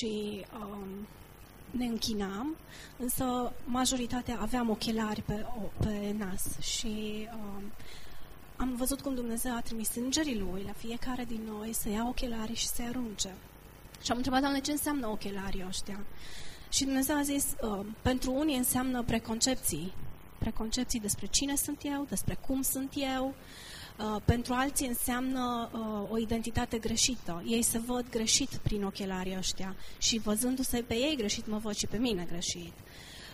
și um, ne închinam, însă majoritatea aveam ochelari pe, pe nas și um, am văzut cum Dumnezeu a trimis îngerii Lui la fiecare din noi să ia ochelari și să-i arunce. Și am întrebat, Doamne, ce înseamnă ochelarii ăștia? Și Dumnezeu a zis, uh, pentru unii înseamnă preconcepții. Preconcepții despre cine sunt eu, despre cum sunt eu. Uh, pentru alții înseamnă uh, o identitate greșită. Ei se văd greșit prin ochelarii ăștia și văzându-se pe ei greșit, mă văd și pe mine greșit.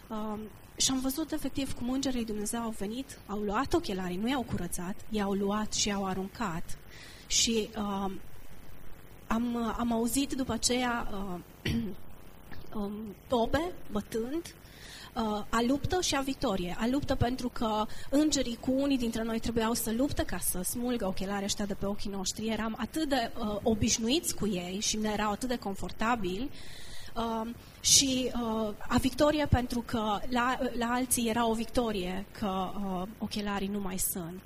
Uh, și am văzut efectiv cum îngerii Dumnezeu au venit, au luat ochelarii, nu i-au curățat, i-au luat și i-au aruncat. Și uh, am, am auzit după aceea uh, um, tobe bătând, uh, a luptă și a victorie. A luptă pentru că îngerii cu unii dintre noi trebuiau să luptă ca să smulgă ochelarii ăștia de pe ochii noștri. Eram atât de uh, obișnuiți cu ei și ne erau atât de confortabili uh, și uh, a victorie pentru că la, la alții era o victorie că uh, ochelarii nu mai sunt.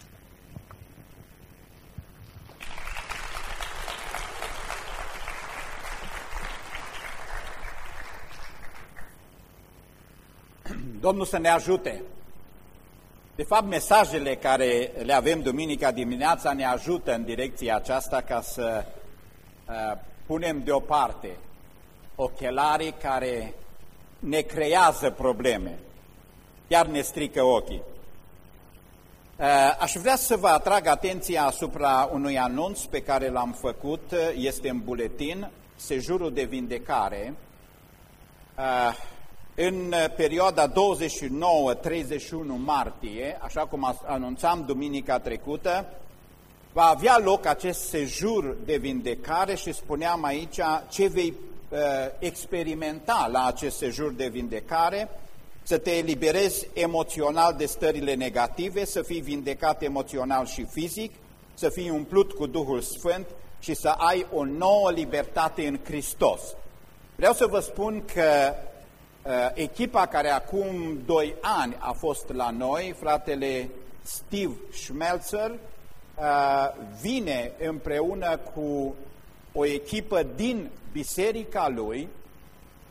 Domnul să ne ajute. De fapt, mesajele care le avem duminica dimineața ne ajută în direcția aceasta ca să uh, punem deoparte ochelarii care ne creează probleme, chiar ne strică ochii. Uh, aș vrea să vă atrag atenția asupra unui anunț pe care l-am făcut, este în buletin, sejurul de vindecare. Uh, în perioada 29-31 martie, așa cum anunțam duminica trecută, va avea loc acest sejur de vindecare și spuneam aici ce vei uh, experimenta la acest sejur de vindecare, să te eliberezi emoțional de stările negative, să fii vindecat emoțional și fizic, să fii umplut cu Duhul Sfânt și să ai o nouă libertate în Hristos. Vreau să vă spun că Uh, echipa care acum doi ani a fost la noi, fratele Steve Schmelzer, uh, vine împreună cu o echipă din biserica lui.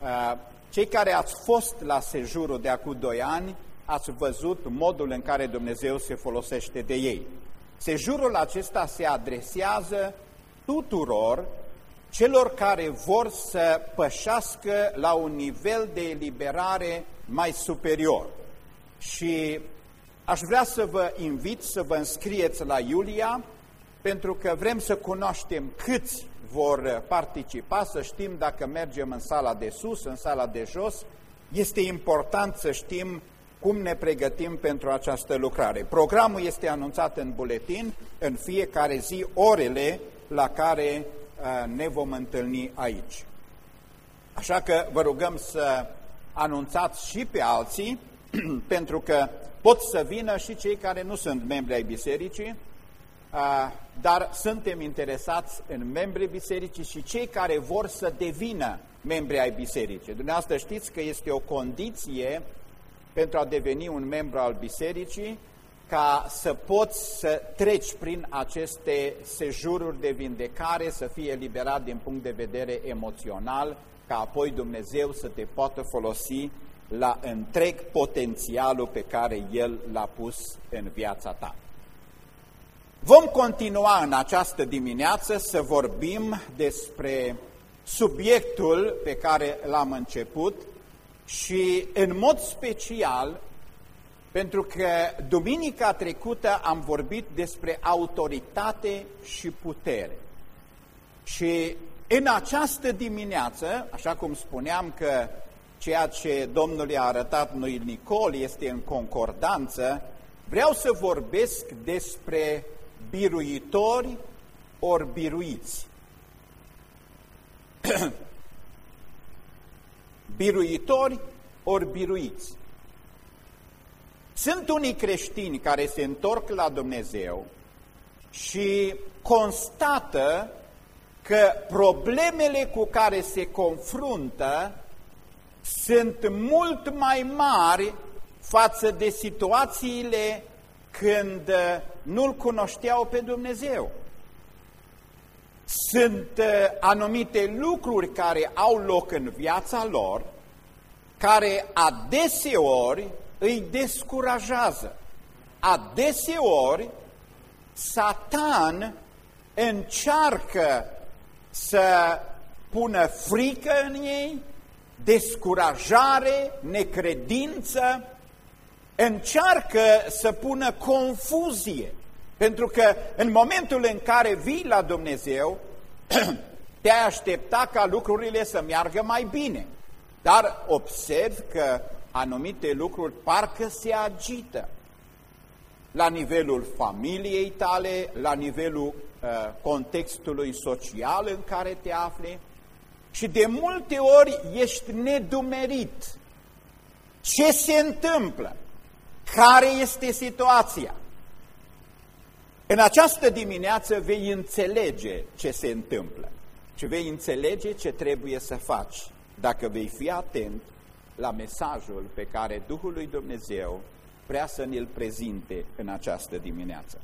Uh, cei care ați fost la sejurul de acum doi ani, ați văzut modul în care Dumnezeu se folosește de ei. Sejurul acesta se adresează tuturor celor care vor să pășească la un nivel de eliberare mai superior. Și aș vrea să vă invit să vă înscrieți la Iulia, pentru că vrem să cunoaștem câți vor participa, să știm dacă mergem în sala de sus, în sala de jos. Este important să știm cum ne pregătim pentru această lucrare. Programul este anunțat în buletin, în fiecare zi, orele la care ne vom întâlni aici. Așa că vă rugăm să anunțați și pe alții, pentru că pot să vină și cei care nu sunt membri ai bisericii, dar suntem interesați în membrii bisericii și cei care vor să devină membri ai bisericii. Dumneavoastră știți că este o condiție pentru a deveni un membru al bisericii, ca să poți să treci prin aceste sejururi de vindecare, să fii eliberat din punct de vedere emoțional, ca apoi Dumnezeu să te poată folosi la întreg potențialul pe care El l-a pus în viața ta. Vom continua în această dimineață să vorbim despre subiectul pe care l-am început și în mod special pentru că duminica trecută am vorbit despre autoritate și putere. Și în această dimineață, așa cum spuneam că ceea ce Domnul i-a arătat lui Nicol este în concordanță, vreau să vorbesc despre biruitori ori biruiți. biruitori ori biruiți. Sunt unii creștini care se întorc la Dumnezeu și constată că problemele cu care se confruntă sunt mult mai mari față de situațiile când nu-L cunoșteau pe Dumnezeu. sunt uh, anumite lucruri care au loc în viața lor, care adeseori îi descurajează. Adeseori, Satan încearcă să pună frică în ei, descurajare, necredință, încearcă să pună confuzie. Pentru că în momentul în care vii la Dumnezeu, te-ai aștepta ca lucrurile să meargă mai bine. Dar observ că anumite lucruri parcă se agită la nivelul familiei tale, la nivelul uh, contextului social în care te afli și de multe ori ești nedumerit. Ce se întâmplă? Care este situația? În această dimineață vei înțelege ce se întâmplă și vei înțelege ce trebuie să faci dacă vei fi atent la mesajul pe care Duhul lui Dumnezeu vrea să ne-l prezinte în această dimineață.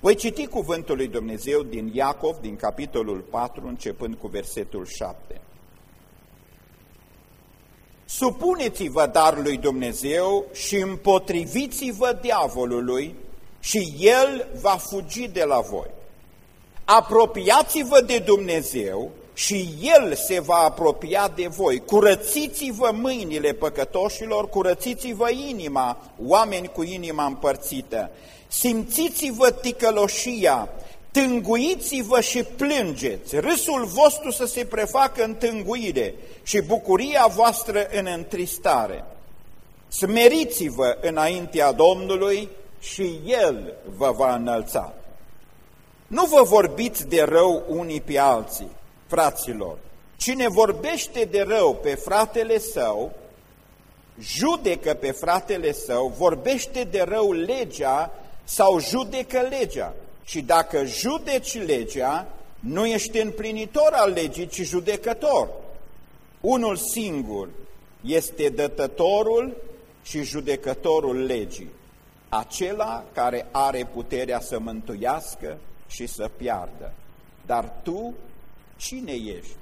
Voi citi cuvântul lui Dumnezeu din Iacov, din capitolul 4, începând cu versetul 7. Supuneți-vă dar lui Dumnezeu și împotriviți-vă diavolului și el va fugi de la voi. Apropiați-vă de Dumnezeu și El se va apropia de voi. Curățiți-vă mâinile păcătoșilor, curățiți-vă inima, oameni cu inima împărțită. Simțiți-vă ticăloșia, tânguiți-vă și plângeți, râsul vostru să se prefacă în tânguire și bucuria voastră în întristare. Smeriți-vă înaintea Domnului și El vă va înălța. Nu vă vorbiți de rău unii pe alții, fraților. Cine vorbește de rău pe fratele său, judecă pe fratele său, vorbește de rău legea sau judecă legea. Și dacă judeci legea, nu ești împlinitor al legii, ci judecător. Unul singur este dătătorul și judecătorul legii, acela care are puterea să mântuiască și să piardă. Dar tu cine ești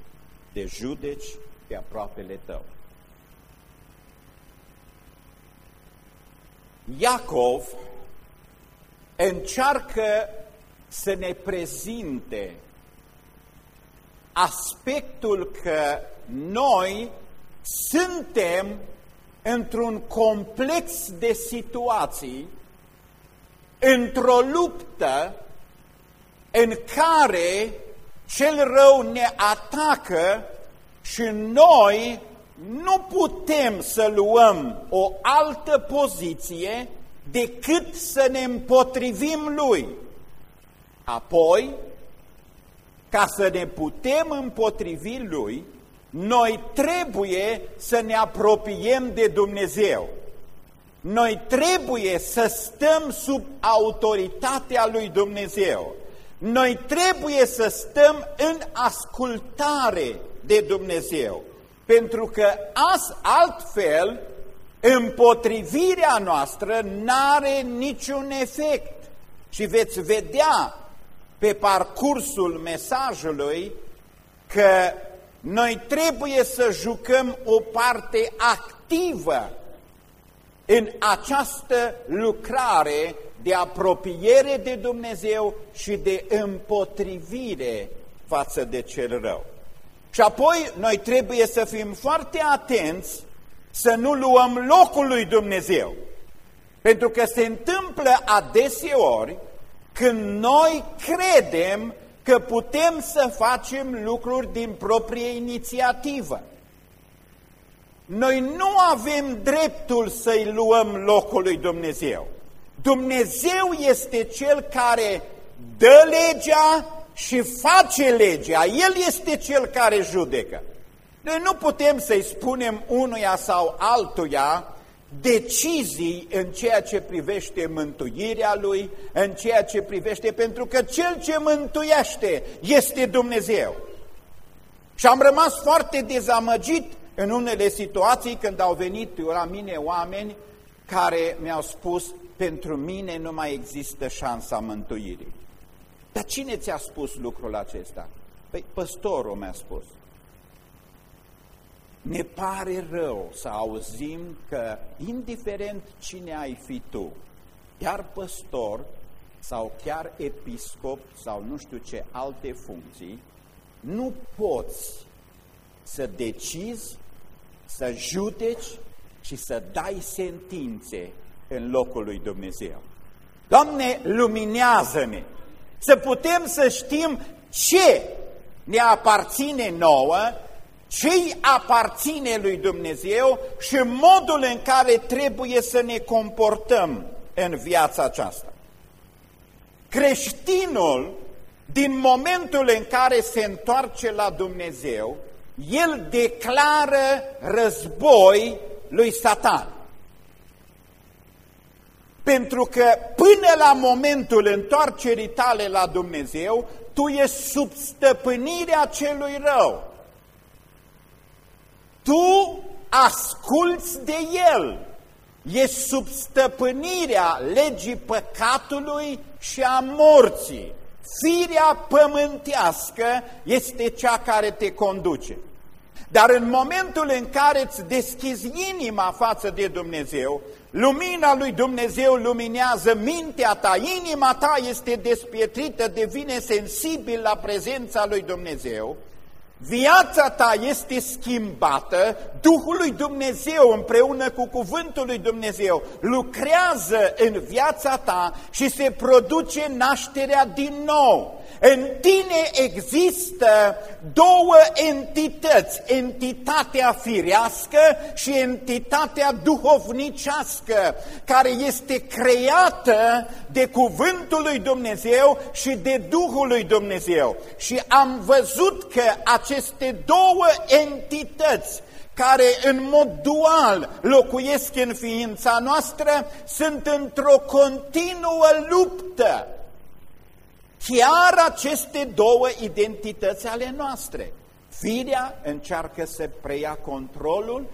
de judeci pe aproapele tău? Iacov încearcă să ne prezinte aspectul că noi suntem într-un complex de situații, într-o luptă în care cel rău ne atacă și noi nu putem să luăm o altă poziție decât să ne împotrivim lui. Apoi, ca să ne putem împotrivi lui, noi trebuie să ne apropiem de Dumnezeu. Noi trebuie să stăm sub autoritatea lui Dumnezeu. Noi trebuie să stăm în ascultare de Dumnezeu, pentru că as, altfel împotrivirea noastră n-are niciun efect. Și veți vedea pe parcursul mesajului că noi trebuie să jucăm o parte activă în această lucrare de apropiere de Dumnezeu și de împotrivire față de cel rău. Și apoi noi trebuie să fim foarte atenți să nu luăm locul lui Dumnezeu. Pentru că se întâmplă adeseori când noi credem că putem să facem lucruri din proprie inițiativă. Noi nu avem dreptul să-i luăm locul lui Dumnezeu. Dumnezeu este Cel care dă legea și face legea. El este Cel care judecă. Noi nu putem să-i spunem unuia sau altuia decizii în ceea ce privește mântuirea lui, în ceea ce privește, pentru că Cel ce mântuiește este Dumnezeu. Și am rămas foarte dezamăgit în unele situații când au venit la mine oameni care mi-au spus, pentru mine nu mai există șansa mântuirii. Dar cine ți-a spus lucrul acesta? Păi păstorul mi-a spus. Ne pare rău să auzim că, indiferent cine ai fi tu, chiar păstor sau chiar episcop sau nu știu ce alte funcții, nu poți să decizi, să judeci și să dai sentințe în locul lui Dumnezeu. Doamne, luminează-ne! Să putem să știm ce ne aparține nouă, ce aparține lui Dumnezeu și modul în care trebuie să ne comportăm în viața aceasta. Creștinul, din momentul în care se întoarce la Dumnezeu, el declară război lui Satan. Pentru că până la momentul întoarcerii tale la Dumnezeu, tu ești sub stăpânirea celui rău. Tu asculți de el. Ești sub stăpânirea legii păcatului și a morții. Firea pământească este cea care te conduce. Dar în momentul în care îți deschizi inima față de Dumnezeu, lumina lui Dumnezeu luminează mintea ta, inima ta este despietrită, devine sensibil la prezența lui Dumnezeu, viața ta este schimbată, Duhul lui Dumnezeu împreună cu Cuvântul lui Dumnezeu lucrează în viața ta și se produce nașterea din nou. În tine există două entități, entitatea firească și entitatea duhovnicească, care este creată de Cuvântul lui Dumnezeu și de Duhul lui Dumnezeu. Și am văzut că aceste două entități care în mod dual locuiesc în ființa noastră, sunt într-o continuă luptă. Chiar aceste două identități ale noastre. Firea încearcă să preia controlul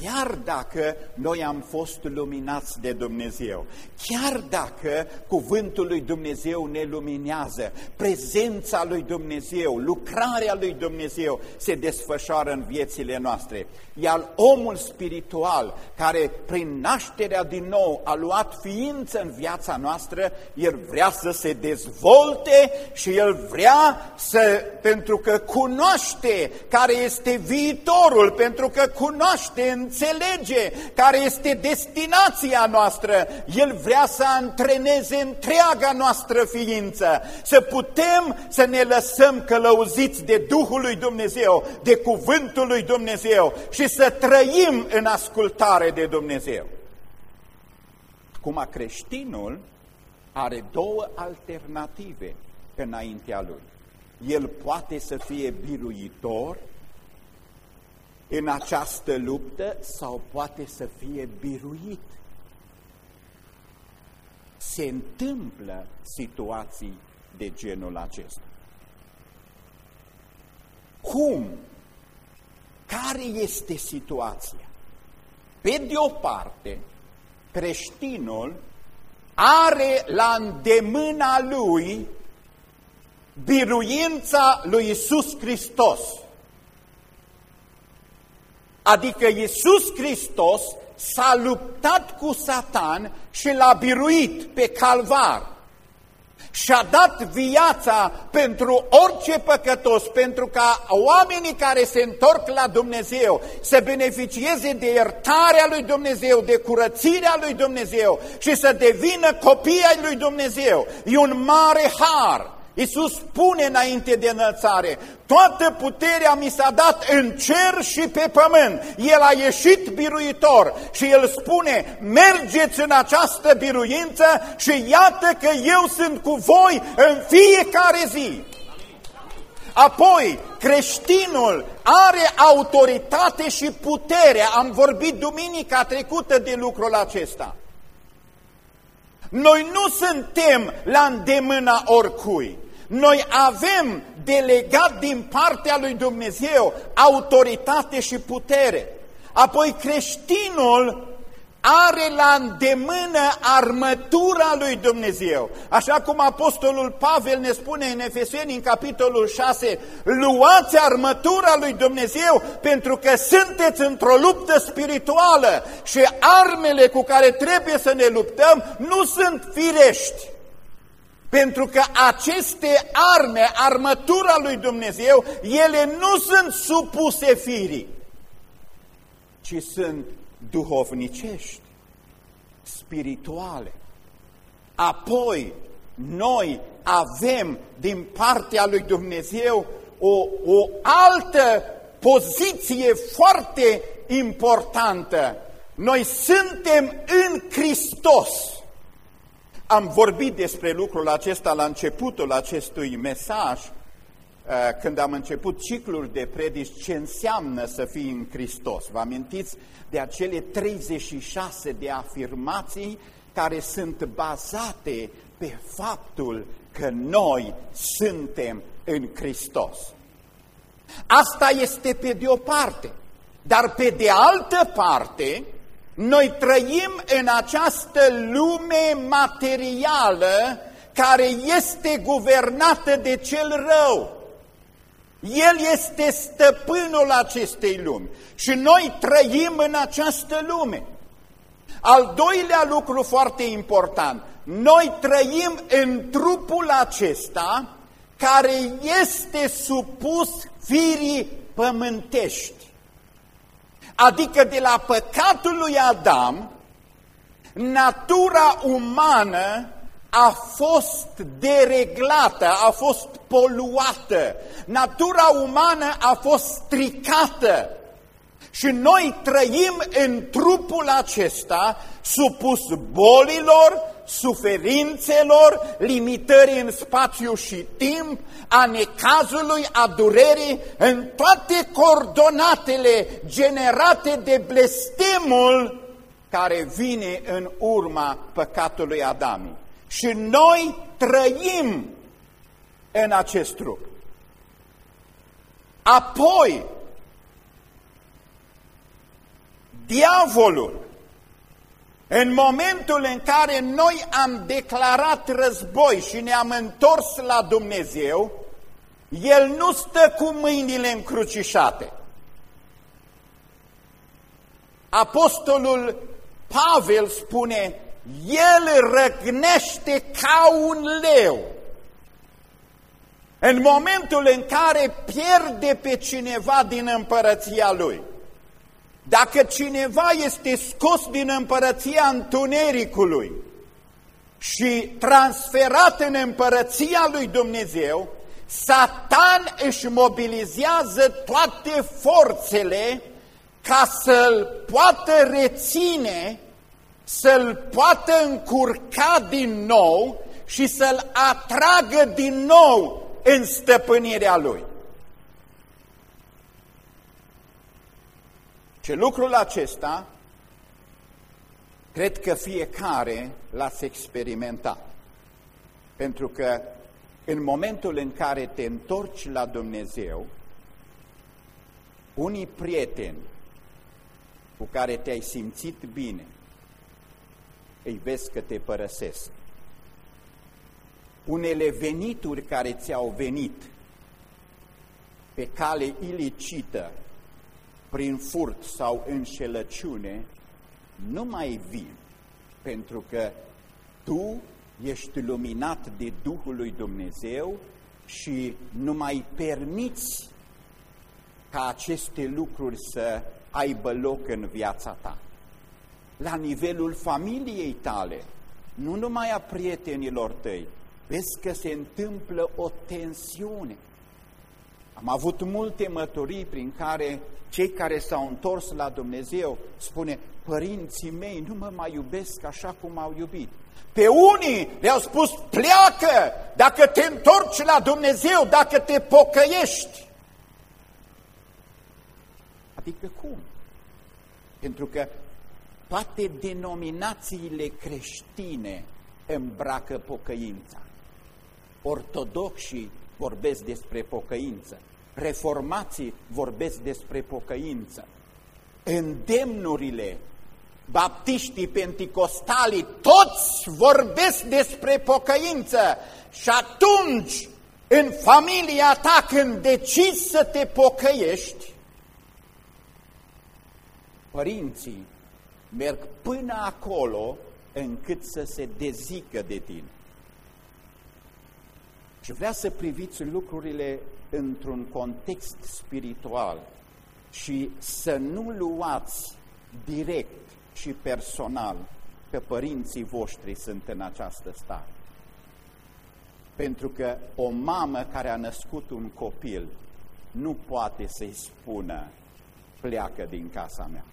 chiar dacă noi am fost luminați de Dumnezeu, chiar dacă cuvântul lui Dumnezeu ne luminează, prezența lui Dumnezeu, lucrarea lui Dumnezeu se desfășoară în viețile noastre. Iar omul spiritual, care prin nașterea din nou a luat ființă în viața noastră, el vrea să se dezvolte și el vrea să, pentru că cunoaște care este viitorul, pentru că cunoaște înțelege care este destinația noastră. El vrea să antreneze întreaga noastră ființă, să putem să ne lăsăm călăuziți de Duhul lui Dumnezeu, de Cuvântul lui Dumnezeu și să trăim în ascultare de Dumnezeu. Acum creștinul are două alternative înaintea lui. El poate să fie biruitor în această luptă sau poate să fie biruit. Se întâmplă situații de genul acesta. Cum? Care este situația? Pe de o parte, creștinul are la îndemâna lui biruința lui Isus Hristos. Adică Iisus Hristos s-a luptat cu Satan și l-a biruit pe calvar. Și-a dat viața pentru orice păcătos, pentru ca oamenii care se întorc la Dumnezeu să beneficieze de iertarea lui Dumnezeu, de curățirea lui Dumnezeu și să devină copii ai lui Dumnezeu. E un mare har. Iisus spune înainte de înălțare, toată puterea mi s-a dat în cer și pe pământ. El a ieșit biruitor și el spune, mergeți în această biruință și iată că eu sunt cu voi în fiecare zi. Apoi, creștinul are autoritate și putere. Am vorbit duminica trecută de lucrul acesta. Noi nu suntem la îndemâna oricui. Noi avem delegat din partea lui Dumnezeu autoritate și putere. Apoi creștinul are la îndemână armătura lui Dumnezeu. Așa cum Apostolul Pavel ne spune în Efeseni, în capitolul 6, luați armătura lui Dumnezeu pentru că sunteți într-o luptă spirituală și armele cu care trebuie să ne luptăm nu sunt firești. Pentru că aceste arme, armătura lui Dumnezeu, ele nu sunt supuse firii, ci sunt duhovnicești, spirituale. Apoi, noi avem din partea lui Dumnezeu o, o altă poziție foarte importantă. Noi suntem în Hristos. Am vorbit despre lucrul acesta la începutul acestui mesaj, uh, când am început ciclul de predici, ce înseamnă să fii în Hristos. Vă amintiți de acele 36 de afirmații care sunt bazate pe faptul că noi suntem în Hristos. Asta este pe de o parte, dar pe de altă parte, noi trăim în această lume materială care este guvernată de cel rău. El este stăpânul acestei lumi și noi trăim în această lume. Al doilea lucru foarte important, noi trăim în trupul acesta care este supus firii pământești. Adică de la păcatul lui Adam, natura umană a fost dereglată, a fost poluată, natura umană a fost stricată și noi trăim în trupul acesta supus bolilor, suferințelor, limitării în spațiu și timp, a necazului, a durerii, în toate coordonatele generate de blestemul care vine în urma păcatului Adamii. Și noi trăim în acest trup. Apoi, diavolul, în momentul în care noi am declarat război și ne-am întors la Dumnezeu, el nu stă cu mâinile încrucișate. Apostolul Pavel spune, el răgnește ca un leu. În momentul în care pierde pe cineva din împărăția lui, dacă cineva este scos din împărăția întunericului și transferat în împărăția lui Dumnezeu, Satan își mobilizează toate forțele ca să-l poată reține, să-l poată încurca din nou și să-l atragă din nou în stăpânirea lui. Și lucrul acesta, cred că fiecare l-ați experimentat. Pentru că în momentul în care te întorci la Dumnezeu, unii prieteni cu care te-ai simțit bine, îi vezi că te părăsesc. Unele venituri care ți-au venit pe cale ilicită prin furt sau înșelăciune, nu mai vin, pentru că tu ești luminat de Duhul lui Dumnezeu și nu mai permiți ca aceste lucruri să aibă loc în viața ta. La nivelul familiei tale, nu numai a prietenilor tăi, vezi că se întâmplă o tensiune. Am avut multe mătorii prin care cei care s-au întors la Dumnezeu spune, părinții mei nu mă mai iubesc așa cum au iubit. Pe unii le-au spus, pleacă dacă te întorci la Dumnezeu, dacă te pocăiești. Adică cum? Pentru că toate denominațiile creștine îmbracă pocăința. Ortodoxii vorbesc despre pocăință reformații vorbesc despre pocăință. Îndemnurile baptiștii, penticostalii, toți vorbesc despre pocăință și atunci, în familia ta, când decizi să te pocăiești, părinții merg până acolo încât să se dezică de tine. Și vrea să priviți lucrurile într-un context spiritual și să nu luați direct și personal că părinții voștri sunt în această stare. Pentru că o mamă care a născut un copil nu poate să-i spună pleacă din casa mea.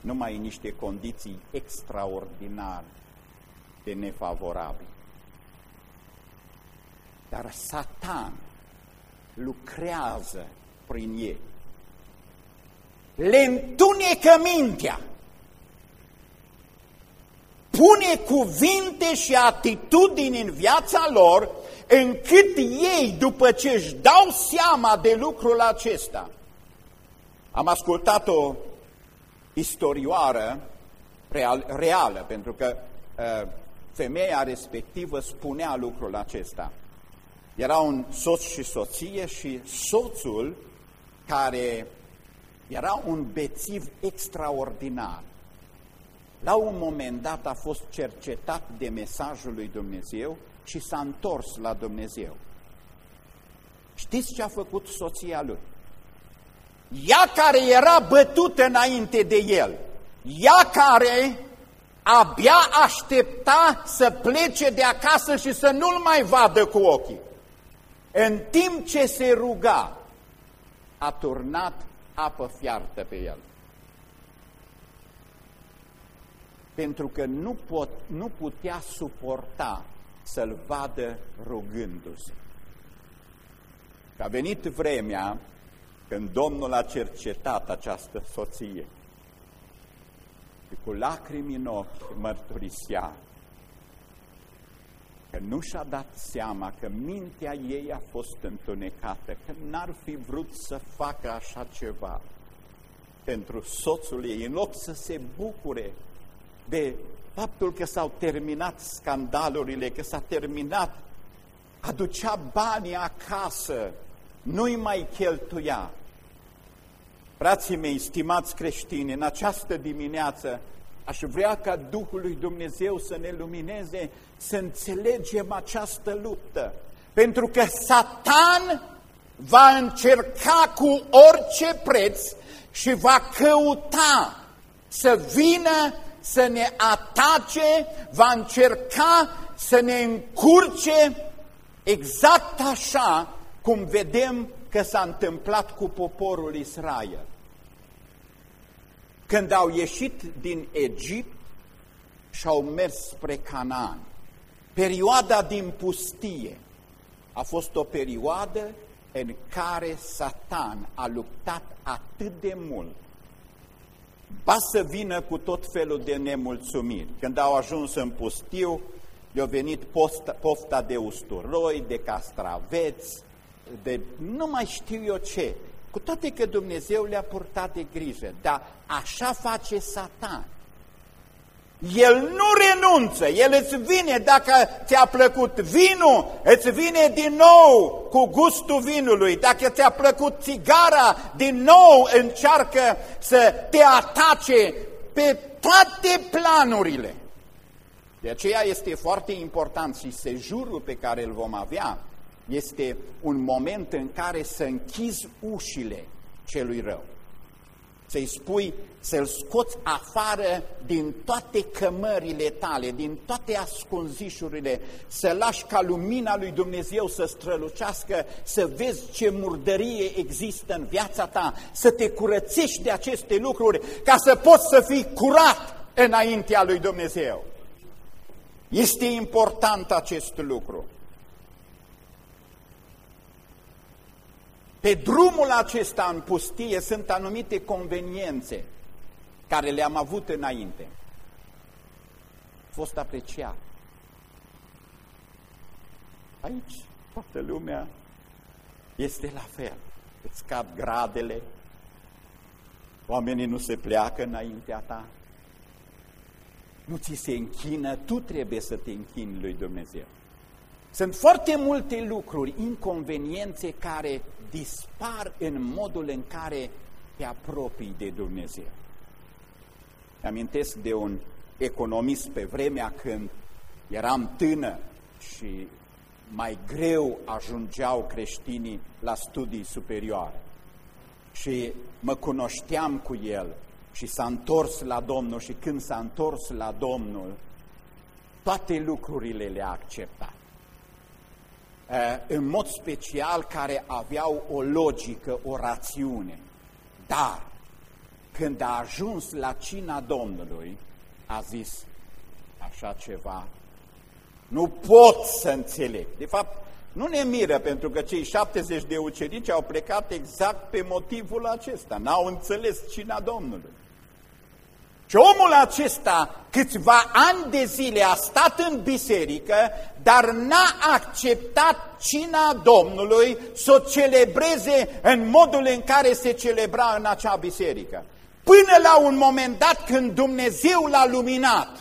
Numai în niște condiții extraordinar de nefavorabile. Dar Satan lucrează prin ei. Le întunecă mintea. Pune cuvinte și atitudini în viața lor încât ei, după ce își dau seama de lucrul acesta, am ascultat o istorioară real, reală, pentru că uh, femeia respectivă spunea lucrul acesta. Era un soț și soție și soțul care era un bețiv extraordinar. La un moment dat a fost cercetat de mesajul lui Dumnezeu și s-a întors la Dumnezeu. Știți ce a făcut soția lui? Ea care era bătută înainte de el, ea care abia aștepta să plece de acasă și să nu-l mai vadă cu ochii. În timp ce se ruga, a turnat apă fiartă pe el. Pentru că nu, pot, nu putea suporta să-l vadă rugându-se. A venit vremea când Domnul a cercetat această soție și cu lacrimi în ochi mărturisea că nu și-a dat seama că mintea ei a fost întunecată, că n-ar fi vrut să facă așa ceva pentru soțul ei, în loc să se bucure de faptul că s-au terminat scandalurile, că s-a terminat, aducea banii acasă, nu-i mai cheltuia. Frații mei, stimați creștini, în această dimineață aș vrea ca Duhul lui Dumnezeu să ne lumineze, să înțelegem această luptă. Pentru că Satan va încerca cu orice preț și va căuta să vină să ne atace, va încerca să ne încurce exact așa cum vedem că s-a întâmplat cu poporul Israel. Când au ieșit din Egipt și au mers spre Canaan, perioada din pustie a fost o perioadă în care Satan a luptat atât de mult ba să vină cu tot felul de nemulțumiri. Când au ajuns în pustiu, le-a venit posta, pofta de usturoi, de castraveți, de nu mai știu eu ce. Cu toate că Dumnezeu le-a purtat de grijă, dar așa face Satan. El nu renunță, El îți vine, dacă ți-a plăcut vinul, îți vine din nou cu gustul vinului. Dacă ți-a plăcut țigara, din nou încearcă să te atace pe toate planurile. De aceea este foarte important și sejurul pe care îl vom avea este un moment în care să închizi ușile celui rău să-i spui, să-l scoți afară din toate cămările tale, din toate ascunzișurile, să lași ca lumina lui Dumnezeu să strălucească, să vezi ce murdărie există în viața ta, să te curățești de aceste lucruri, ca să poți să fii curat înaintea lui Dumnezeu. Este important acest lucru. Pe drumul acesta în pustie sunt anumite conveniențe care le-am avut înainte. A fost apreciat. Aici toată lumea este la fel. Îți scad gradele, oamenii nu se pleacă înaintea ta, nu ți se închină, tu trebuie să te închini lui Dumnezeu. Sunt foarte multe lucruri, inconveniențe care dispar în modul în care te apropii de Dumnezeu. Amintesc de un economist pe vremea când eram tânăr și mai greu ajungeau creștinii la studii superioare. Și mă cunoșteam cu el și s-a întors la Domnul și când s-a întors la Domnul, toate lucrurile le-a acceptat. În mod special care aveau o logică, o rațiune. Dar când a ajuns la cina Domnului, a zis așa ceva, nu pot să înțeleg. De fapt, nu ne miră pentru că cei 70 de ucenici au plecat exact pe motivul acesta. N-au înțeles cina Domnului. Și omul acesta câțiva ani de zile a stat în biserică, dar n-a acceptat cina Domnului să o celebreze în modul în care se celebra în acea biserică. Până la un moment dat când Dumnezeu l-a luminat.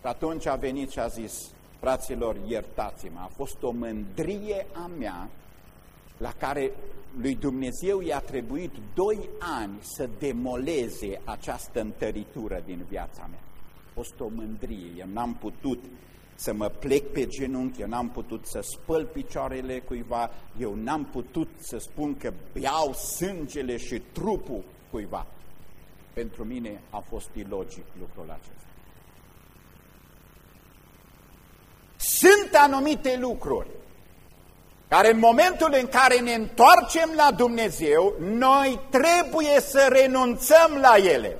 Și atunci a venit și a zis, fraților, iertați-mă, a fost o mândrie a mea la care lui Dumnezeu i-a trebuit doi ani să demoleze această întăritură din viața mea. A fost o mândrie, eu n-am putut să mă plec pe genunchi, eu n-am putut să spăl picioarele cuiva, eu n-am putut să spun că beau sângele și trupul cuiva. Pentru mine a fost ilogic lucrul acesta. Sunt anumite lucruri care în momentul în care ne întoarcem la Dumnezeu, noi trebuie să renunțăm la ele.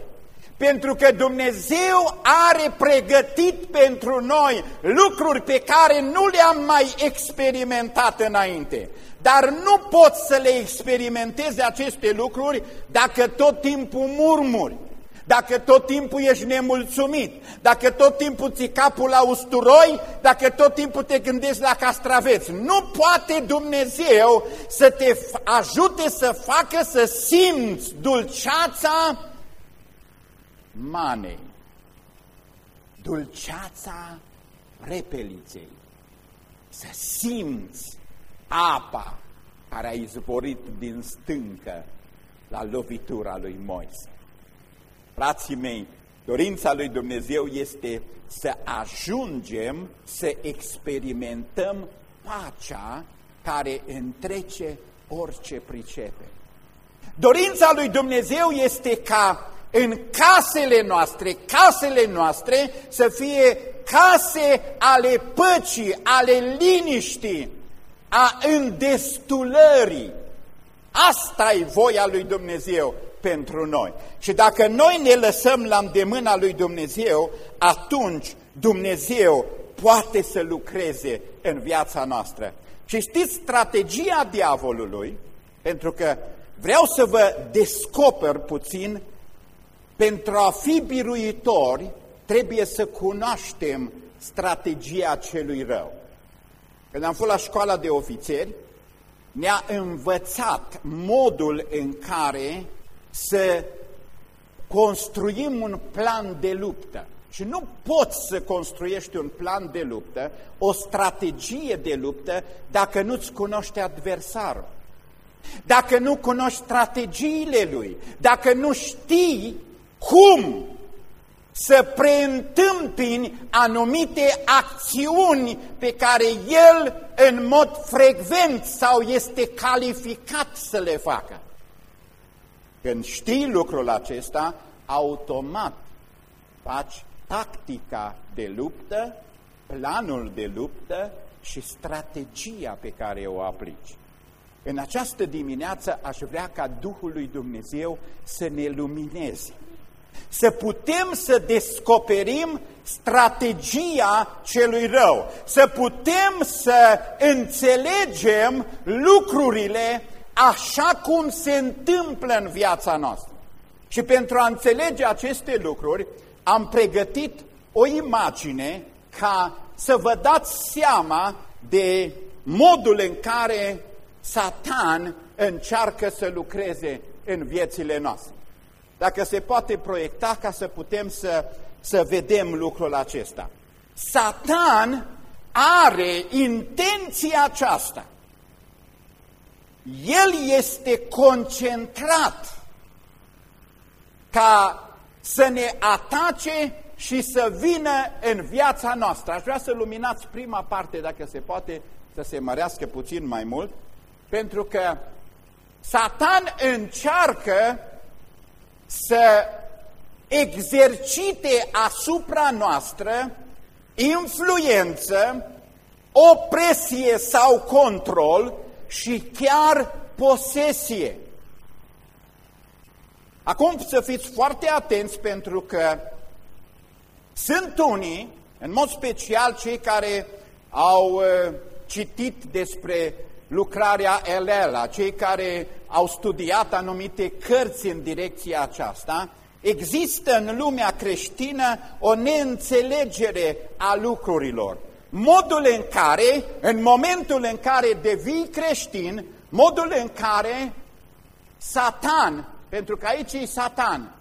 Pentru că Dumnezeu are pregătit pentru noi lucruri pe care nu le-am mai experimentat înainte. Dar nu poți să le experimentezi aceste lucruri dacă tot timpul murmuri dacă tot timpul ești nemulțumit, dacă tot timpul ți capul la usturoi, dacă tot timpul te gândești la castraveți. Nu poate Dumnezeu să te ajute să facă să simți dulceața manei, dulceața repeliței, să simți apa care a izvorit din stâncă la lovitura lui Moise. Frații mei, dorința lui Dumnezeu este să ajungem să experimentăm pacea care întrece orice pricepe. Dorința lui Dumnezeu este ca în casele noastre, casele noastre să fie case ale păcii, ale liniștii, a îndestulării. Asta e voia lui Dumnezeu pentru noi. Și dacă noi ne lăsăm la îndemâna lui Dumnezeu, atunci Dumnezeu poate să lucreze în viața noastră. Și știți strategia diavolului, pentru că vreau să vă descoper puțin, pentru a fi biruitori trebuie să cunoaștem strategia celui rău. Când am fost la școala de ofițeri, ne-a învățat modul în care să construim un plan de luptă. Și nu poți să construiești un plan de luptă, o strategie de luptă, dacă nu-ți cunoști adversarul. Dacă nu cunoști strategiile lui, dacă nu știi cum să preîntâmpini anumite acțiuni pe care el în mod frecvent sau este calificat să le facă. Când știi lucrul acesta, automat faci tactica de luptă, planul de luptă și strategia pe care o aplici. În această dimineață aș vrea ca Duhul lui Dumnezeu să ne lumineze, să putem să descoperim strategia celui rău, să putem să înțelegem lucrurile așa cum se întâmplă în viața noastră. Și pentru a înțelege aceste lucruri, am pregătit o imagine ca să vă dați seama de modul în care Satan încearcă să lucreze în viețile noastre. Dacă se poate proiecta ca să putem să să vedem lucrul acesta. Satan are intenția aceasta. El este concentrat ca să ne atace și să vină în viața noastră. Aș vrea să luminați prima parte, dacă se poate, să se mărească puțin mai mult, pentru că Satan încearcă să exercite asupra noastră influență, opresie sau control și chiar posesie. Acum să fiți foarte atenți pentru că sunt unii, în mod special cei care au uh, citit despre lucrarea Elela, cei care au studiat anumite cărți în direcția aceasta, există în lumea creștină o neînțelegere a lucrurilor. Modul în care, în momentul în care devii creștin, modul în care Satan, pentru că aici e Satan,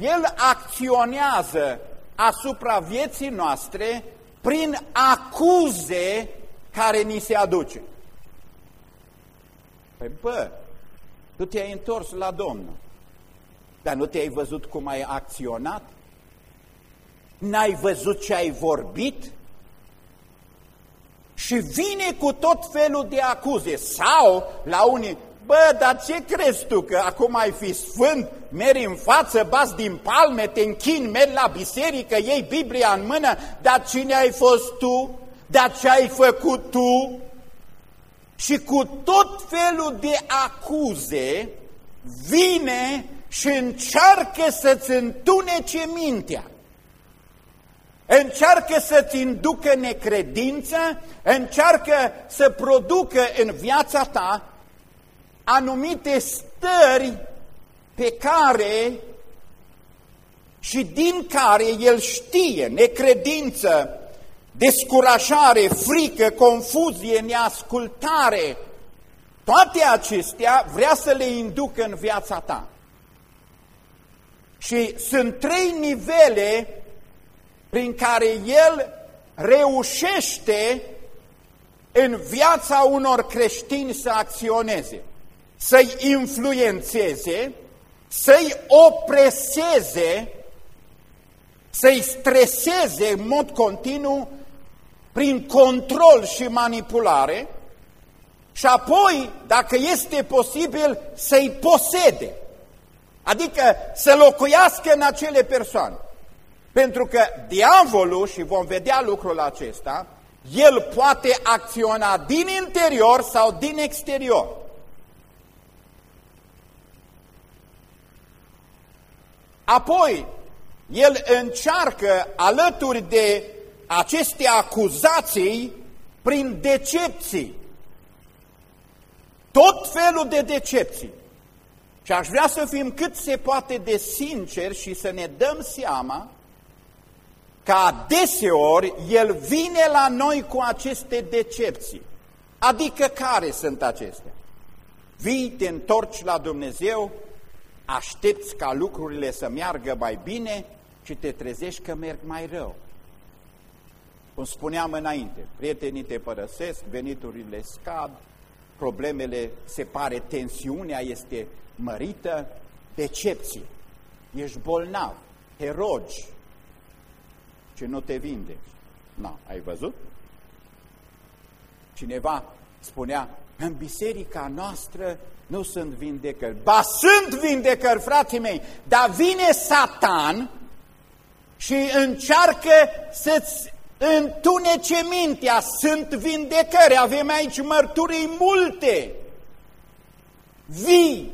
el acționează asupra vieții noastre prin acuze care ni se aduce. Păi bă, tu te-ai întors la Domnul, dar nu te-ai văzut cum ai acționat? N-ai văzut ce ai vorbit? Și vine cu tot felul de acuze. Sau, la unii, bă, dar ce crezi tu, că acum ai fi sfânt, meri în față, bați din palme, te închini, mergi la biserică, iei Biblia în mână, dar cine ai fost tu? Dar ce ai făcut tu? Și cu tot felul de acuze vine și încearcă să-ți întunece mintea. Încearcă să-ți inducă necredință, încearcă să producă în viața ta anumite stări pe care și din care el știe necredință, descurajare, frică, confuzie, neascultare, toate acestea vrea să le inducă în viața ta. Și sunt trei nivele prin care el reușește în viața unor creștini să acționeze, să-i influențeze, să-i opreseze, să-i streseze în mod continuu prin control și manipulare și apoi, dacă este posibil, să-i posede, adică să locuiască în acele persoane. Pentru că diavolul, și vom vedea lucrul acesta, el poate acționa din interior sau din exterior. Apoi, el încearcă alături de aceste acuzații prin decepții. Tot felul de decepții. Și aș vrea să fim cât se poate de sinceri și să ne dăm seama că adeseori El vine la noi cu aceste decepții. Adică care sunt acestea? Vii, te întorci la Dumnezeu, aștepți ca lucrurile să meargă mai bine și te trezești că merg mai rău. Cum spuneam înainte, prietenii te părăsesc, veniturile scad, problemele se pare, tensiunea este mărită, decepție. Ești bolnav, te rogi și nu te vindeci. Na, ai văzut? Cineva spunea, în biserica noastră nu sunt vindecări. Ba, sunt vindecări, frații mei, dar vine Satan și încearcă să-ți întunece mintea. Sunt vindecări, avem aici mărturii multe. Vii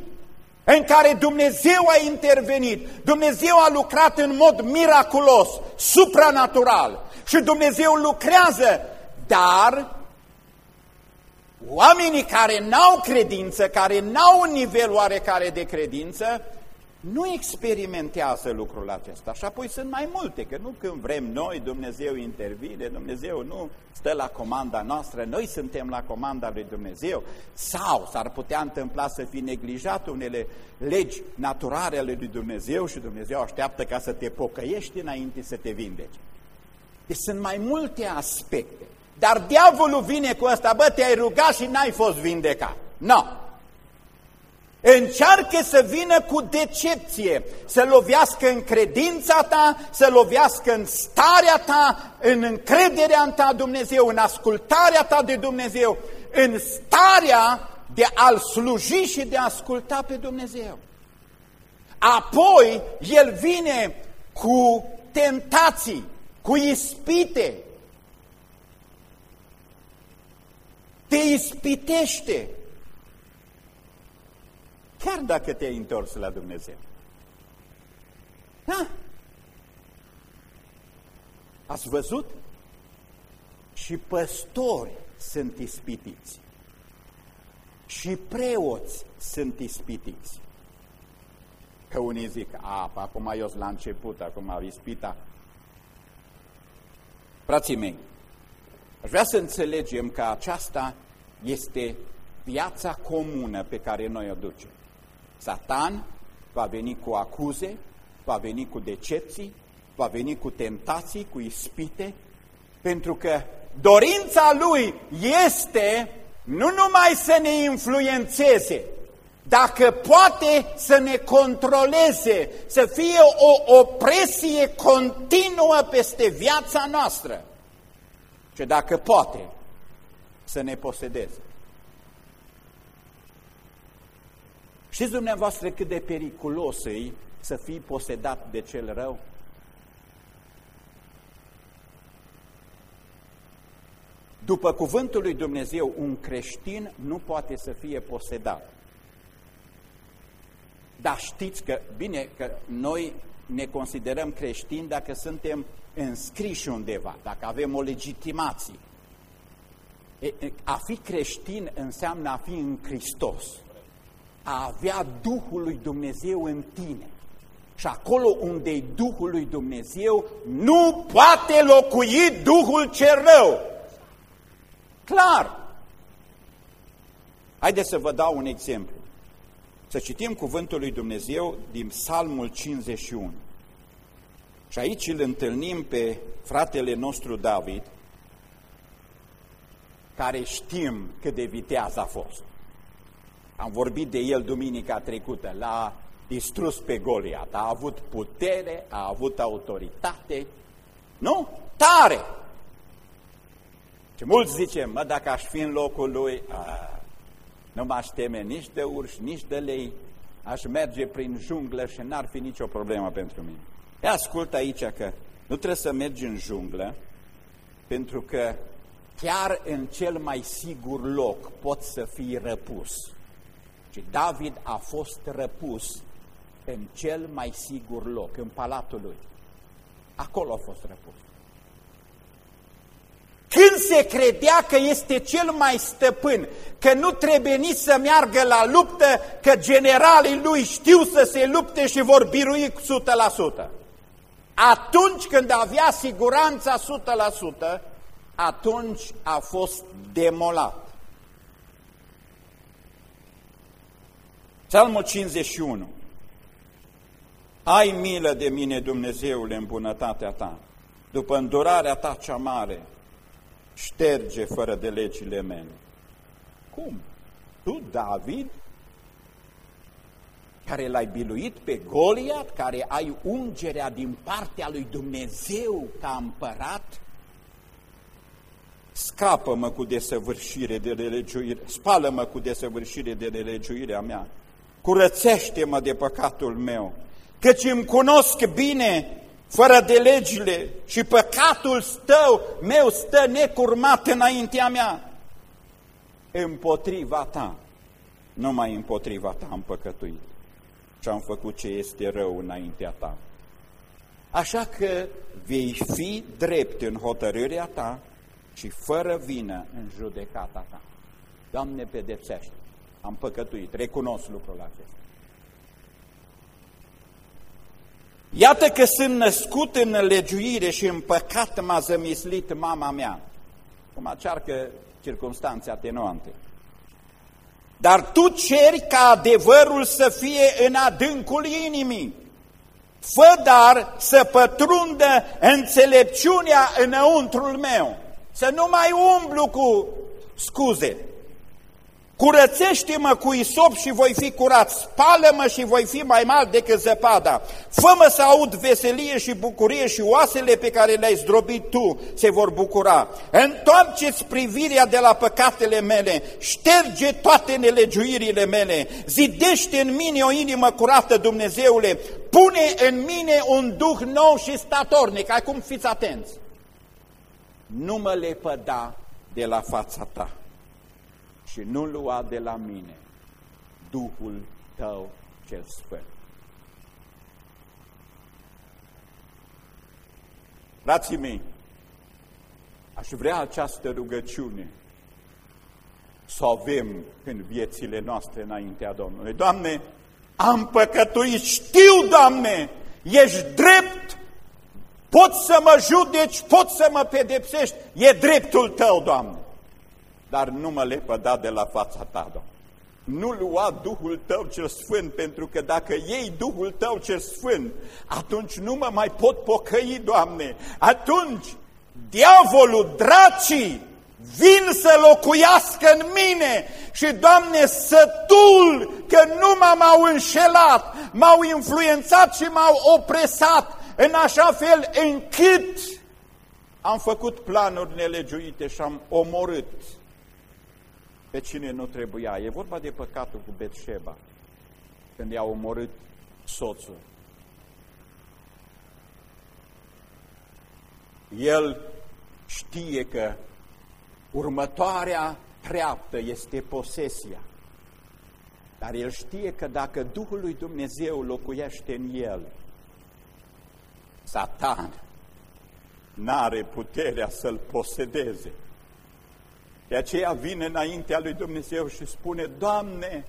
în care Dumnezeu a intervenit, Dumnezeu a lucrat în mod miraculos, supranatural. Și Dumnezeu lucrează, dar Oamenii care n-au credință, care n-au un nivel oarecare de credință, nu experimentează lucrul acesta. Și apoi sunt mai multe, că nu când vrem noi, Dumnezeu intervine, Dumnezeu nu stă la comanda noastră, noi suntem la comanda lui Dumnezeu. Sau s-ar putea întâmpla să fii neglijat unele legi naturale ale lui Dumnezeu și Dumnezeu așteaptă ca să te pocăiești înainte să te vindeci. Deci sunt mai multe aspecte. Dar diavolul vine cu asta, bă, te-ai rugat și n-ai fost vindecat. Nu. No. Încearcă să vină cu decepție, să lovească în credința ta, să lovească în starea ta, în încrederea în ta Dumnezeu, în ascultarea ta de Dumnezeu, în starea de a-L sluji și de a asculta pe Dumnezeu. Apoi El vine cu tentații, cu ispite, te ispitește, chiar dacă te-ai întors la Dumnezeu. Da? Ați văzut? Și păstori sunt ispitiți. Și preoți sunt ispitiți. Că unii zic, a, acum eu la început, acum ispita. Frații mei, aș vrea să înțelegem că aceasta este viața comună pe care noi o ducem. Satan va veni cu acuze, va veni cu decepții, va veni cu tentații, cu ispite, pentru că dorința lui este nu numai să ne influențeze, dacă poate să ne controleze, să fie o opresie continuă peste viața noastră, și dacă poate să ne posedeze. Știți dumneavoastră cât de periculos e să fii posedat de cel rău? După cuvântul lui Dumnezeu, un creștin nu poate să fie posedat. Dar știți că, bine, că noi ne considerăm creștini dacă suntem înscriși undeva, dacă avem o legitimație. A fi creștin înseamnă a fi în Hristos a avea Duhul lui Dumnezeu în tine. Și acolo unde e Duhul lui Dumnezeu, nu poate locui Duhul cel rău. Clar! Haideți să vă dau un exemplu. Să citim cuvântul lui Dumnezeu din Psalmul 51. Și aici îl întâlnim pe fratele nostru David, care știm cât de viteaz a fost. Am vorbit de el duminica trecută, l-a distrus pe Goliat, a avut putere, a avut autoritate, nu? Tare! Și mulți zicem, mă, dacă aș fi în locul lui, a, nu m-aș teme nici de urși, nici de lei, aș merge prin junglă și n-ar fi nicio problemă pentru mine. Ia ascultă aici că nu trebuie să mergi în junglă, pentru că chiar în cel mai sigur loc poți să fii răpus. Și David a fost răpus în cel mai sigur loc, în palatul lui. Acolo a fost răpus. Când se credea că este cel mai stăpân, că nu trebuie nici să meargă la luptă, că generalii lui știu să se lupte și vor birui 100%. Atunci când avea siguranța 100%, atunci a fost demolat. Psalmul 51. Ai milă de mine, Dumnezeule, în bunătatea ta. După îndurarea ta cea mare, șterge fără de legile mele. Cum? Tu, David, care l-ai biluit pe Goliat, care ai ungerea din partea lui Dumnezeu ca împărat, scapă-mă cu desăvârșire de nelegiuire, spală-mă cu desăvârșire de nelegiuirea mea curățește-mă de păcatul meu, căci îmi cunosc bine fără de legile și păcatul stău meu stă necurmat înaintea mea. Împotriva ta, numai împotriva ta am păcătuit și am făcut ce este rău înaintea ta. Așa că vei fi drept în hotărârea ta și fără vină în judecata ta. Doamne, pedepsește! Am păcătuit, recunosc lucrul acesta. Iată că sunt născut în legiuire și în păcat m-a zămislit mama mea. Cum acearcă circunstanțe atenuante. Dar tu ceri ca adevărul să fie în adâncul inimii. Fă dar să pătrundă înțelepciunea înăuntrul meu, să nu mai umblu cu scuze. Curățește-mă cu isop și voi fi curat, spală-mă și voi fi mai mult decât zăpada. Fă-mă să aud veselie și bucurie și oasele pe care le-ai zdrobit tu se vor bucura. Întoarceți privirea de la păcatele mele, șterge toate nelegiuirile mele, zidește în mine o inimă curată, Dumnezeule, pune în mine un duh nou și statornic. Acum fiți atenți! Nu mă lepăda de la fața ta și nu lua de la mine Duhul tău cel sfânt. Frații mei, aș vrea această rugăciune să o avem în viețile noastre înaintea Domnului. Doamne, am păcătuit, știu, Doamne, ești drept, poți să mă judeci, poți să mă pedepsești, e dreptul Tău, Doamne dar nu mă lepăda de la fața ta, Doamne. Nu lua Duhul Tău cel Sfânt, pentru că dacă iei Duhul Tău cel Sfânt, atunci nu mă mai pot pocăi, Doamne. Atunci diavolul, dracii, vin să locuiască în mine și, Doamne, sătul că nu m-au înșelat, m-au influențat și m-au opresat în așa fel încât am făcut planuri nelegiuite și am omorât pe cine nu trebuia. E vorba de păcatul cu Betșeba, când i-a omorât soțul. El știe că următoarea treaptă este posesia. Dar el știe că dacă Duhul lui Dumnezeu locuiește în el, Satan n-are puterea să-l posedeze. De aceea vine înaintea lui Dumnezeu și spune, Doamne,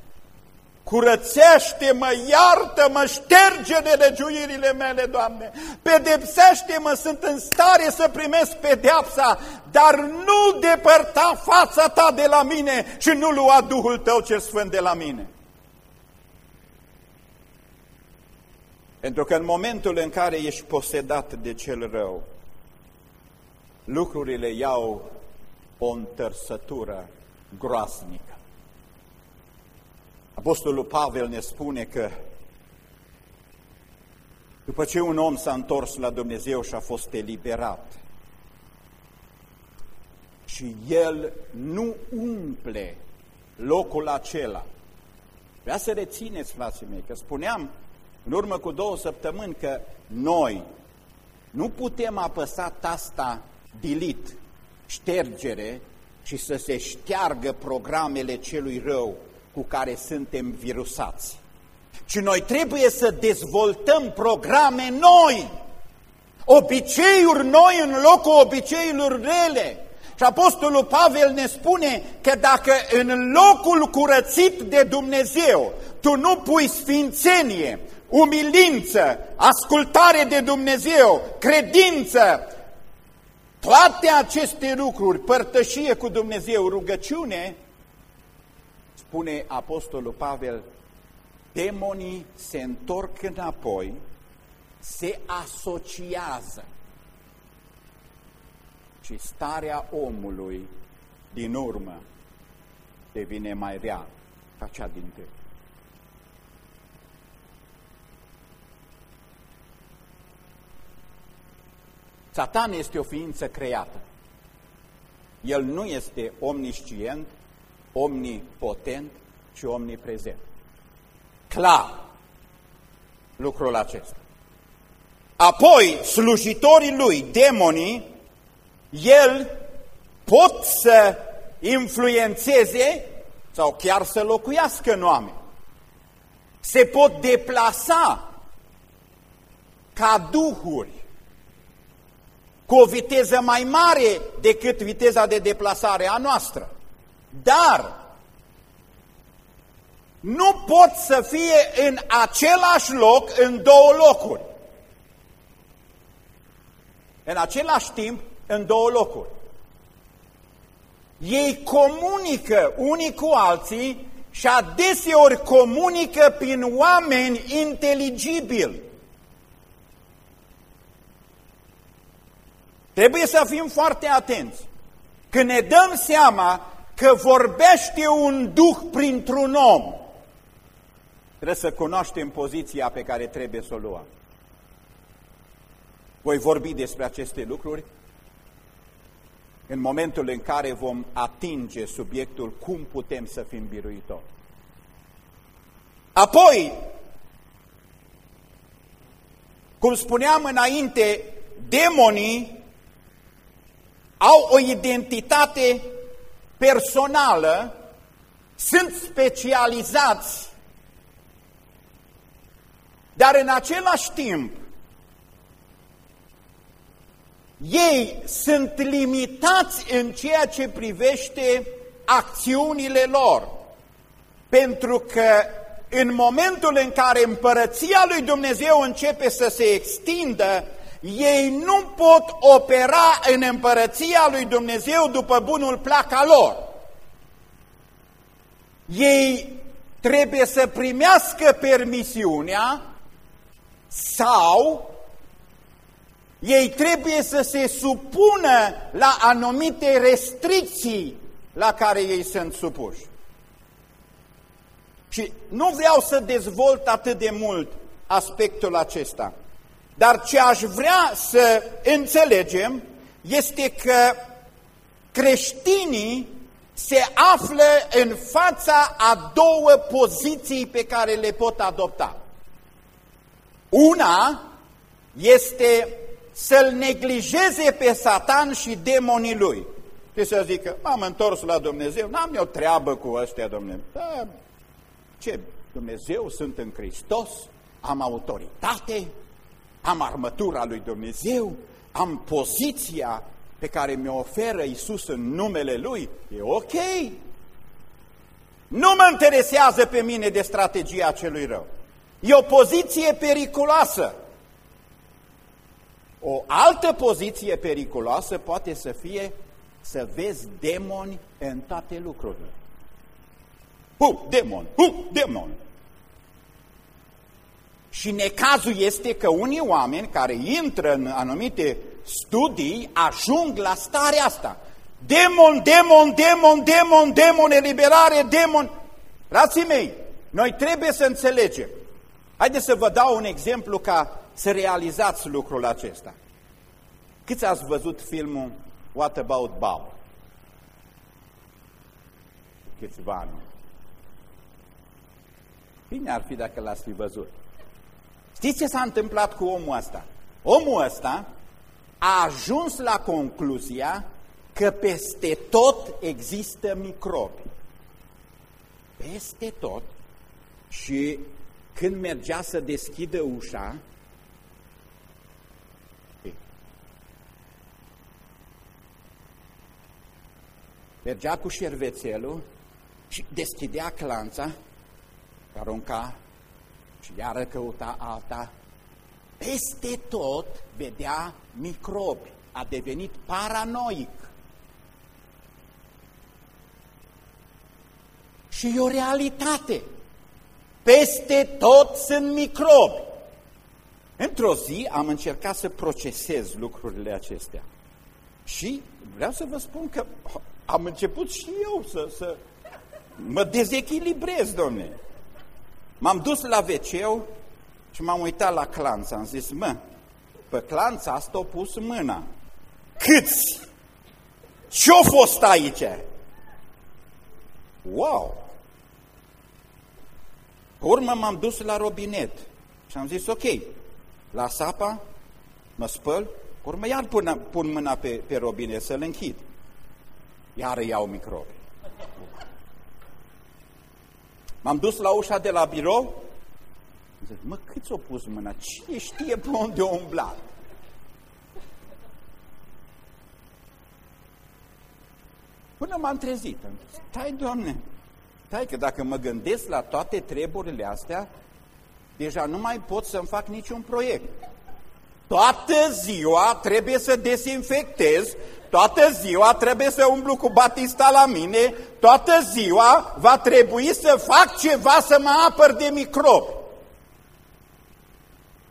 curățește-mă, iartă-mă, șterge de legiuirile mele, Doamne, pedepsește-mă, sunt în stare să primesc pedeapsa, dar nu depărta fața Ta de la mine și nu lua Duhul Tău ce Sfânt de la mine. Pentru că în momentul în care ești posedat de cel rău, lucrurile iau o întărsătură groasnică. Apostolul Pavel ne spune că după ce un om s-a întors la Dumnezeu și a fost eliberat, și el nu umple locul acela. Vreau să rețineți, frații mei, că spuneam în urmă cu două săptămâni că noi nu putem apăsa tasta delete ștergere și să se șteargă programele celui rău cu care suntem virusați. Ci noi trebuie să dezvoltăm programe noi, obiceiuri noi în locul obiceiurilor rele. Și Apostolul Pavel ne spune că dacă în locul curățit de Dumnezeu tu nu pui sfințenie, umilință, ascultare de Dumnezeu, credință, toate aceste lucruri, părtășie cu Dumnezeu, rugăciune, spune Apostolul Pavel, demonii se întorc înapoi, se asociază și starea omului din urmă devine mai rea ca cea din tâi. Satan este o ființă creată. El nu este omniscient, omnipotent, ci omniprezent. Clar lucrul acesta. Apoi, slujitorii lui, demonii, el pot să influențeze sau chiar să locuiască în oameni. Se pot deplasa ca duhuri cu o viteză mai mare decât viteza de deplasare a noastră. Dar nu pot să fie în același loc, în două locuri. în același timp în două locuri. Ei comunică unii cu alții și adeseori comunică prin oameni inteligibili. Trebuie să fim foarte atenți. Când ne dăm seama că vorbește un duh printr-un om, trebuie să cunoaștem poziția pe care trebuie să o luăm. Voi vorbi despre aceste lucruri în momentul în care vom atinge subiectul cum putem să fim biruitori. Apoi, cum spuneam înainte, demonii au o identitate personală, sunt specializați, dar în același timp ei sunt limitați în ceea ce privește acțiunile lor, pentru că în momentul în care împărăția lui Dumnezeu începe să se extindă, ei nu pot opera în împărăția lui Dumnezeu după bunul plac al lor. Ei trebuie să primească permisiunea sau ei trebuie să se supună la anumite restricții la care ei sunt supuși. Și nu vreau să dezvolt atât de mult aspectul acesta, dar ce aș vrea să înțelegem este că creștinii se află în fața a două poziții pe care le pot adopta. Una este să-l neglijeze pe Satan și demonii lui. Și să zică, m-am întors la Dumnezeu, n-am eu treabă cu ăstea, Dumnezeu. Da, ce, Dumnezeu, sunt în Hristos, am autoritate, am armătura lui Dumnezeu, am poziția pe care mi-o oferă Isus în numele Lui, e ok. Nu mă interesează pe mine de strategia celui rău. E o poziție periculoasă. O altă poziție periculoasă poate să fie să vezi demoni în toate lucrurile. Hu, demon, hu, demon. Și necazul este că unii oameni care intră în anumite studii ajung la starea asta. Demon, demon, demon, demon, demon, eliberare, demon. Frații mei, noi trebuie să înțelegem. Haideți să vă dau un exemplu ca să realizați lucrul acesta. Câți ați văzut filmul What About Bob? Câțiva ani. Bine ar fi dacă l-ați fi văzut. Știți ce s-a întâmplat cu omul ăsta? Omul ăsta a ajuns la concluzia că peste tot există microbi. Peste tot. Și când mergea să deschidă ușa, mergea cu șervețelul și deschidea clanța, arunca și iară căuta alta. Peste tot vedea microbi, a devenit paranoic. Și e o realitate. Peste tot sunt microbi. Într-o zi am încercat să procesez lucrurile acestea. Și vreau să vă spun că am început și eu să, să mă dezechilibrez, domne. M-am dus la wc și m-am uitat la clanță. Am zis, mă, pe clanța asta a pus mâna. Câți? Ce-a fost aici? Wow! Pe urmă m-am dus la robinet și am zis, ok, la sapa, mă spăl, pe urmă iar pun, pun mâna pe, pe robinet să-l închid. Iar iau microbi. M-am dus la ușa de la birou, zic, mă, cât ți-o pus mâna? Cine știe pe unde o umblat? Până m-am trezit, am zis, stai, Doamne, stai că dacă mă gândesc la toate treburile astea, deja nu mai pot să-mi fac niciun proiect. Toată ziua trebuie să desinfectez, toată ziua trebuie să umblu cu batista la mine, toată ziua va trebui să fac ceva să mă apăr de microbi.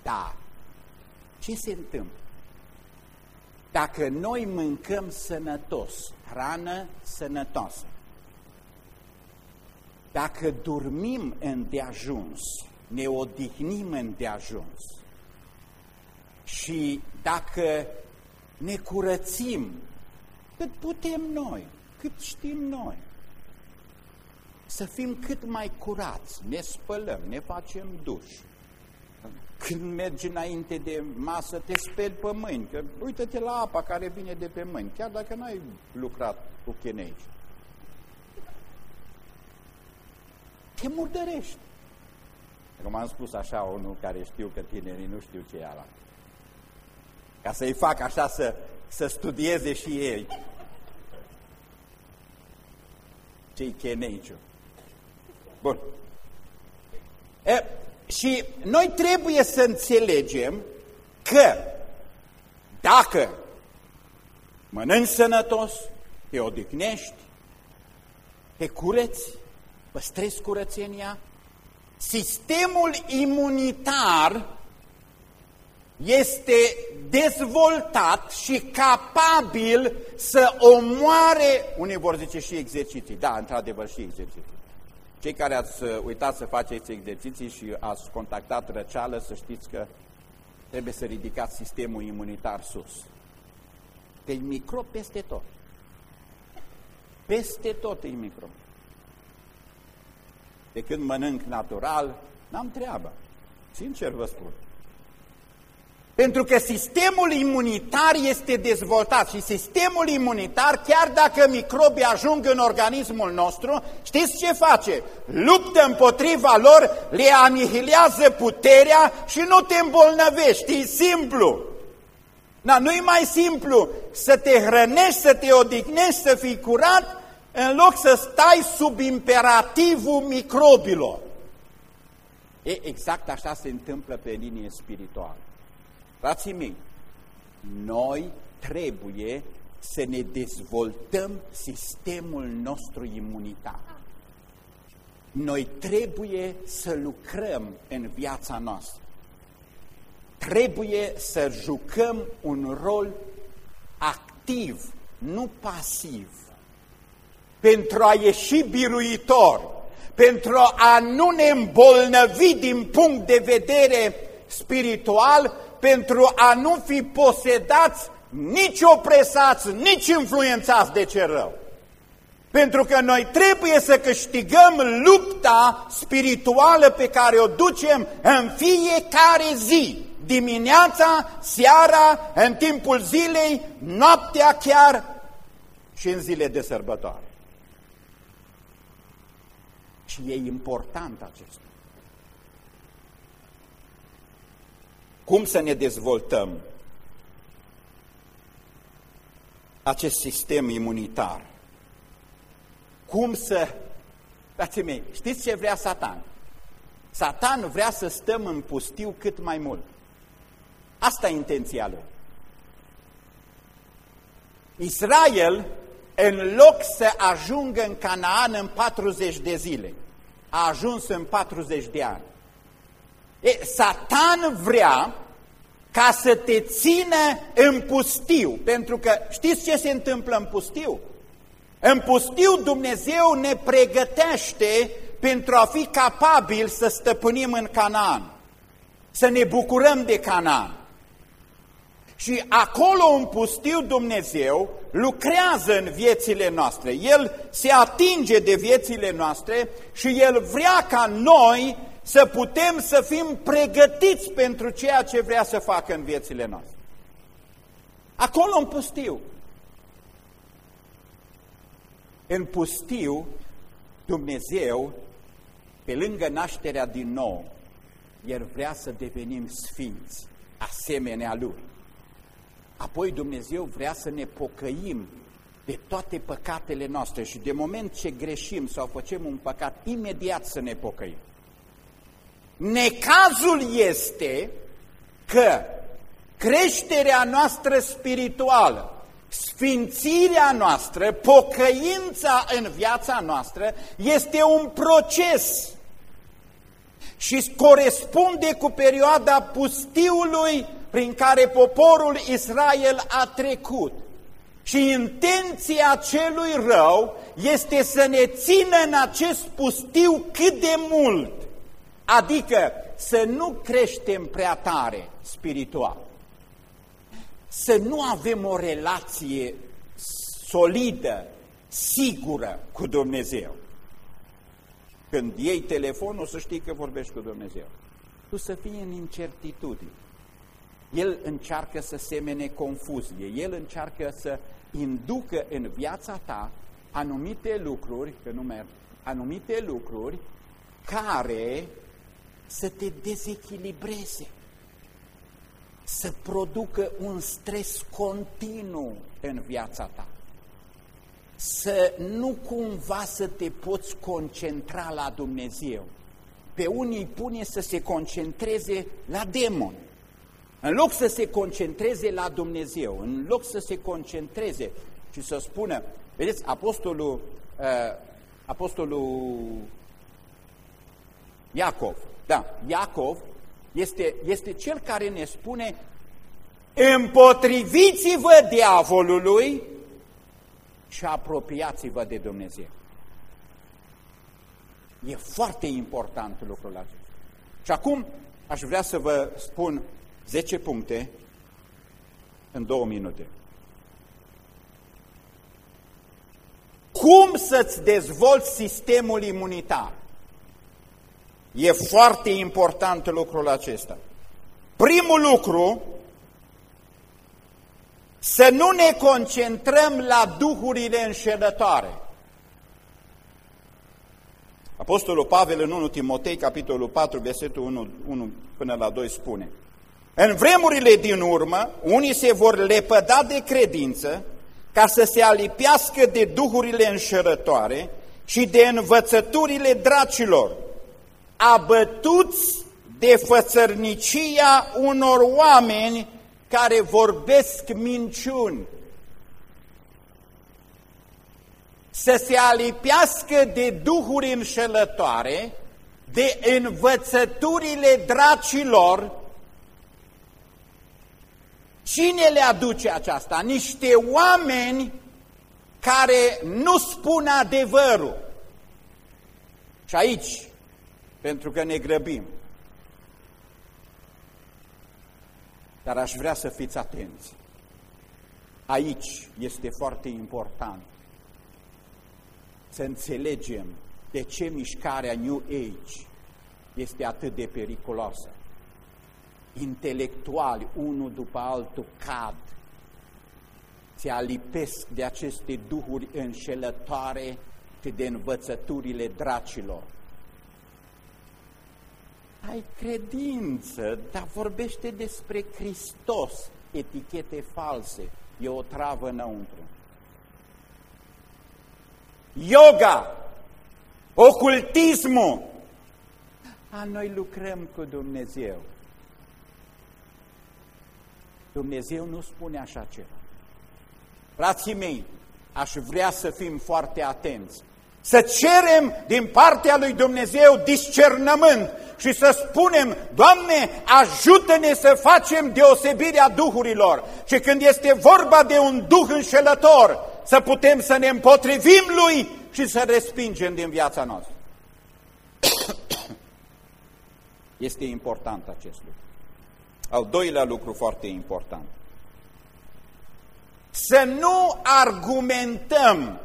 Da. Ce se întâmplă? Dacă noi mâncăm sănătos, hrană sănătoasă, dacă dormim îndeajuns, ne odihnim îndeajuns și dacă ne curățim cât putem noi, cât știm noi, să fim cât mai curați, ne spălăm, ne facem duș. Când mergi înainte de masă, te speli pe mâini, că uită-te la apa care vine de pe mâini, chiar dacă n-ai lucrat cu cheneici. te murdărești. Cum am spus așa unul care știu că tinerii nu știu ce e ala. Ca să-i fac așa să, să studieze și ei. Ce-i cheneiciu. Bun. E, și noi trebuie să înțelegem că dacă mănânci sănătos, te odihnești, te cureți, păstrezi curățenia, sistemul imunitar este dezvoltat și capabil să omoare, unii vor zice și exerciții, da, într-adevăr și exerciții. Cei care ați uitat să faceți exerciții și ați contactat răceală, să știți că trebuie să ridicați sistemul imunitar sus. Că e microb peste tot. Peste tot e microb de când mănânc natural, n-am treabă. Sincer vă spun. Pentru că sistemul imunitar este dezvoltat și sistemul imunitar, chiar dacă microbii ajung în organismul nostru, știți ce face? Luptă împotriva lor, le anihilează puterea și nu te îmbolnăvești, e simplu. Da, nu e mai simplu să te hrănești, să te odihnești, să fii curat, în loc să stai sub imperativul microbilor. E, exact așa se întâmplă pe linie spirituală. Frații mei, noi trebuie să ne dezvoltăm sistemul nostru imunitar. Noi trebuie să lucrăm în viața noastră. Trebuie să jucăm un rol activ, nu pasiv pentru a ieși biruitor, pentru a nu ne îmbolnăvi din punct de vedere spiritual, pentru a nu fi posedați, nici opresați, nici influențați de ce rău. Pentru că noi trebuie să câștigăm lupta spirituală pe care o ducem în fiecare zi, dimineața, seara, în timpul zilei, noaptea chiar și în zile de sărbătoare. Și e important acesta. Cum să ne dezvoltăm acest sistem imunitar? Cum să... Frații mei, știți ce vrea Satan? Satan vrea să stăm în pustiu cât mai mult. Asta e intenția lui. Israel în loc să ajungă în Canaan în 40 de zile, a ajuns în 40 de ani. E, Satan vrea ca să te țină în pustiu, pentru că știți ce se întâmplă în pustiu? În pustiu Dumnezeu ne pregătește pentru a fi capabil să stăpânim în Canaan, să ne bucurăm de Canaan. Și acolo în pustiu Dumnezeu lucrează în viețile noastre. El se atinge de viețile noastre și El vrea ca noi să putem să fim pregătiți pentru ceea ce vrea să facă în viețile noastre. Acolo în pustiu. În pustiu, Dumnezeu, pe lângă nașterea din nou, El vrea să devenim sfinți, asemenea Lui. Apoi Dumnezeu vrea să ne pocăim de toate păcatele noastre și de moment ce greșim sau facem un păcat, imediat să ne pocăim. Necazul este că creșterea noastră spirituală, sfințirea noastră, pocăința în viața noastră este un proces și corespunde cu perioada pustiului prin care poporul Israel a trecut. Și intenția celui rău este să ne țină în acest pustiu cât de mult, adică să nu creștem prea tare spiritual, să nu avem o relație solidă, sigură cu Dumnezeu. Când iei telefonul, să știi că vorbești cu Dumnezeu. Tu să fii în incertitudine. El încearcă să semene confuzie, El încearcă să inducă în viața ta anumite lucruri, că nu merg, anumite lucruri care să te dezechilibreze, să producă un stres continuu în viața ta, să nu cumva să te poți concentra la Dumnezeu. Pe unii pune să se concentreze la demoni, în loc să se concentreze la Dumnezeu, în loc să se concentreze și să spună, vedeți, apostolul, uh, apostolul Iacov, da, Iacov este, este cel care ne spune împotriviți-vă diavolului și apropiați-vă de Dumnezeu. E foarte important lucrul acesta. Și acum aș vrea să vă spun 10 puncte în două minute. Cum să-ți dezvolți sistemul imunitar? E foarte important lucrul acesta. Primul lucru, să nu ne concentrăm la duhurile înșelătoare. Apostolul Pavel în 1 Timotei, capitolul 4, versetul 1, 1 până la 2 spune în vremurile din urmă, unii se vor lepăda de credință ca să se alipiască de duhurile înșerătoare și de învățăturile dracilor, abătuți de fățărnicia unor oameni care vorbesc minciuni. Să se alipiască de duhuri înșelătoare, de învățăturile dracilor, Cine le aduce aceasta? Niște oameni care nu spun adevărul. Și aici, pentru că ne grăbim, dar aș vrea să fiți atenți. Aici este foarte important să înțelegem de ce mișcarea New Age este atât de periculoasă intelectuali, unul după altul, cad. Se alipesc de aceste duhuri înșelătoare și de învățăturile dracilor. Ai credință, dar vorbește despre Hristos, etichete false, e o travă înăuntru. Yoga, ocultismul, a noi lucrăm cu Dumnezeu. Dumnezeu nu spune așa ceva. Frații mei, aș vrea să fim foarte atenți, să cerem din partea lui Dumnezeu discernământ și să spunem, Doamne, ajută-ne să facem deosebirea duhurilor și când este vorba de un duh înșelător, să putem să ne împotrivim lui și să respingem din viața noastră. Este important acest lucru. Al doilea lucru foarte important. Să nu argumentăm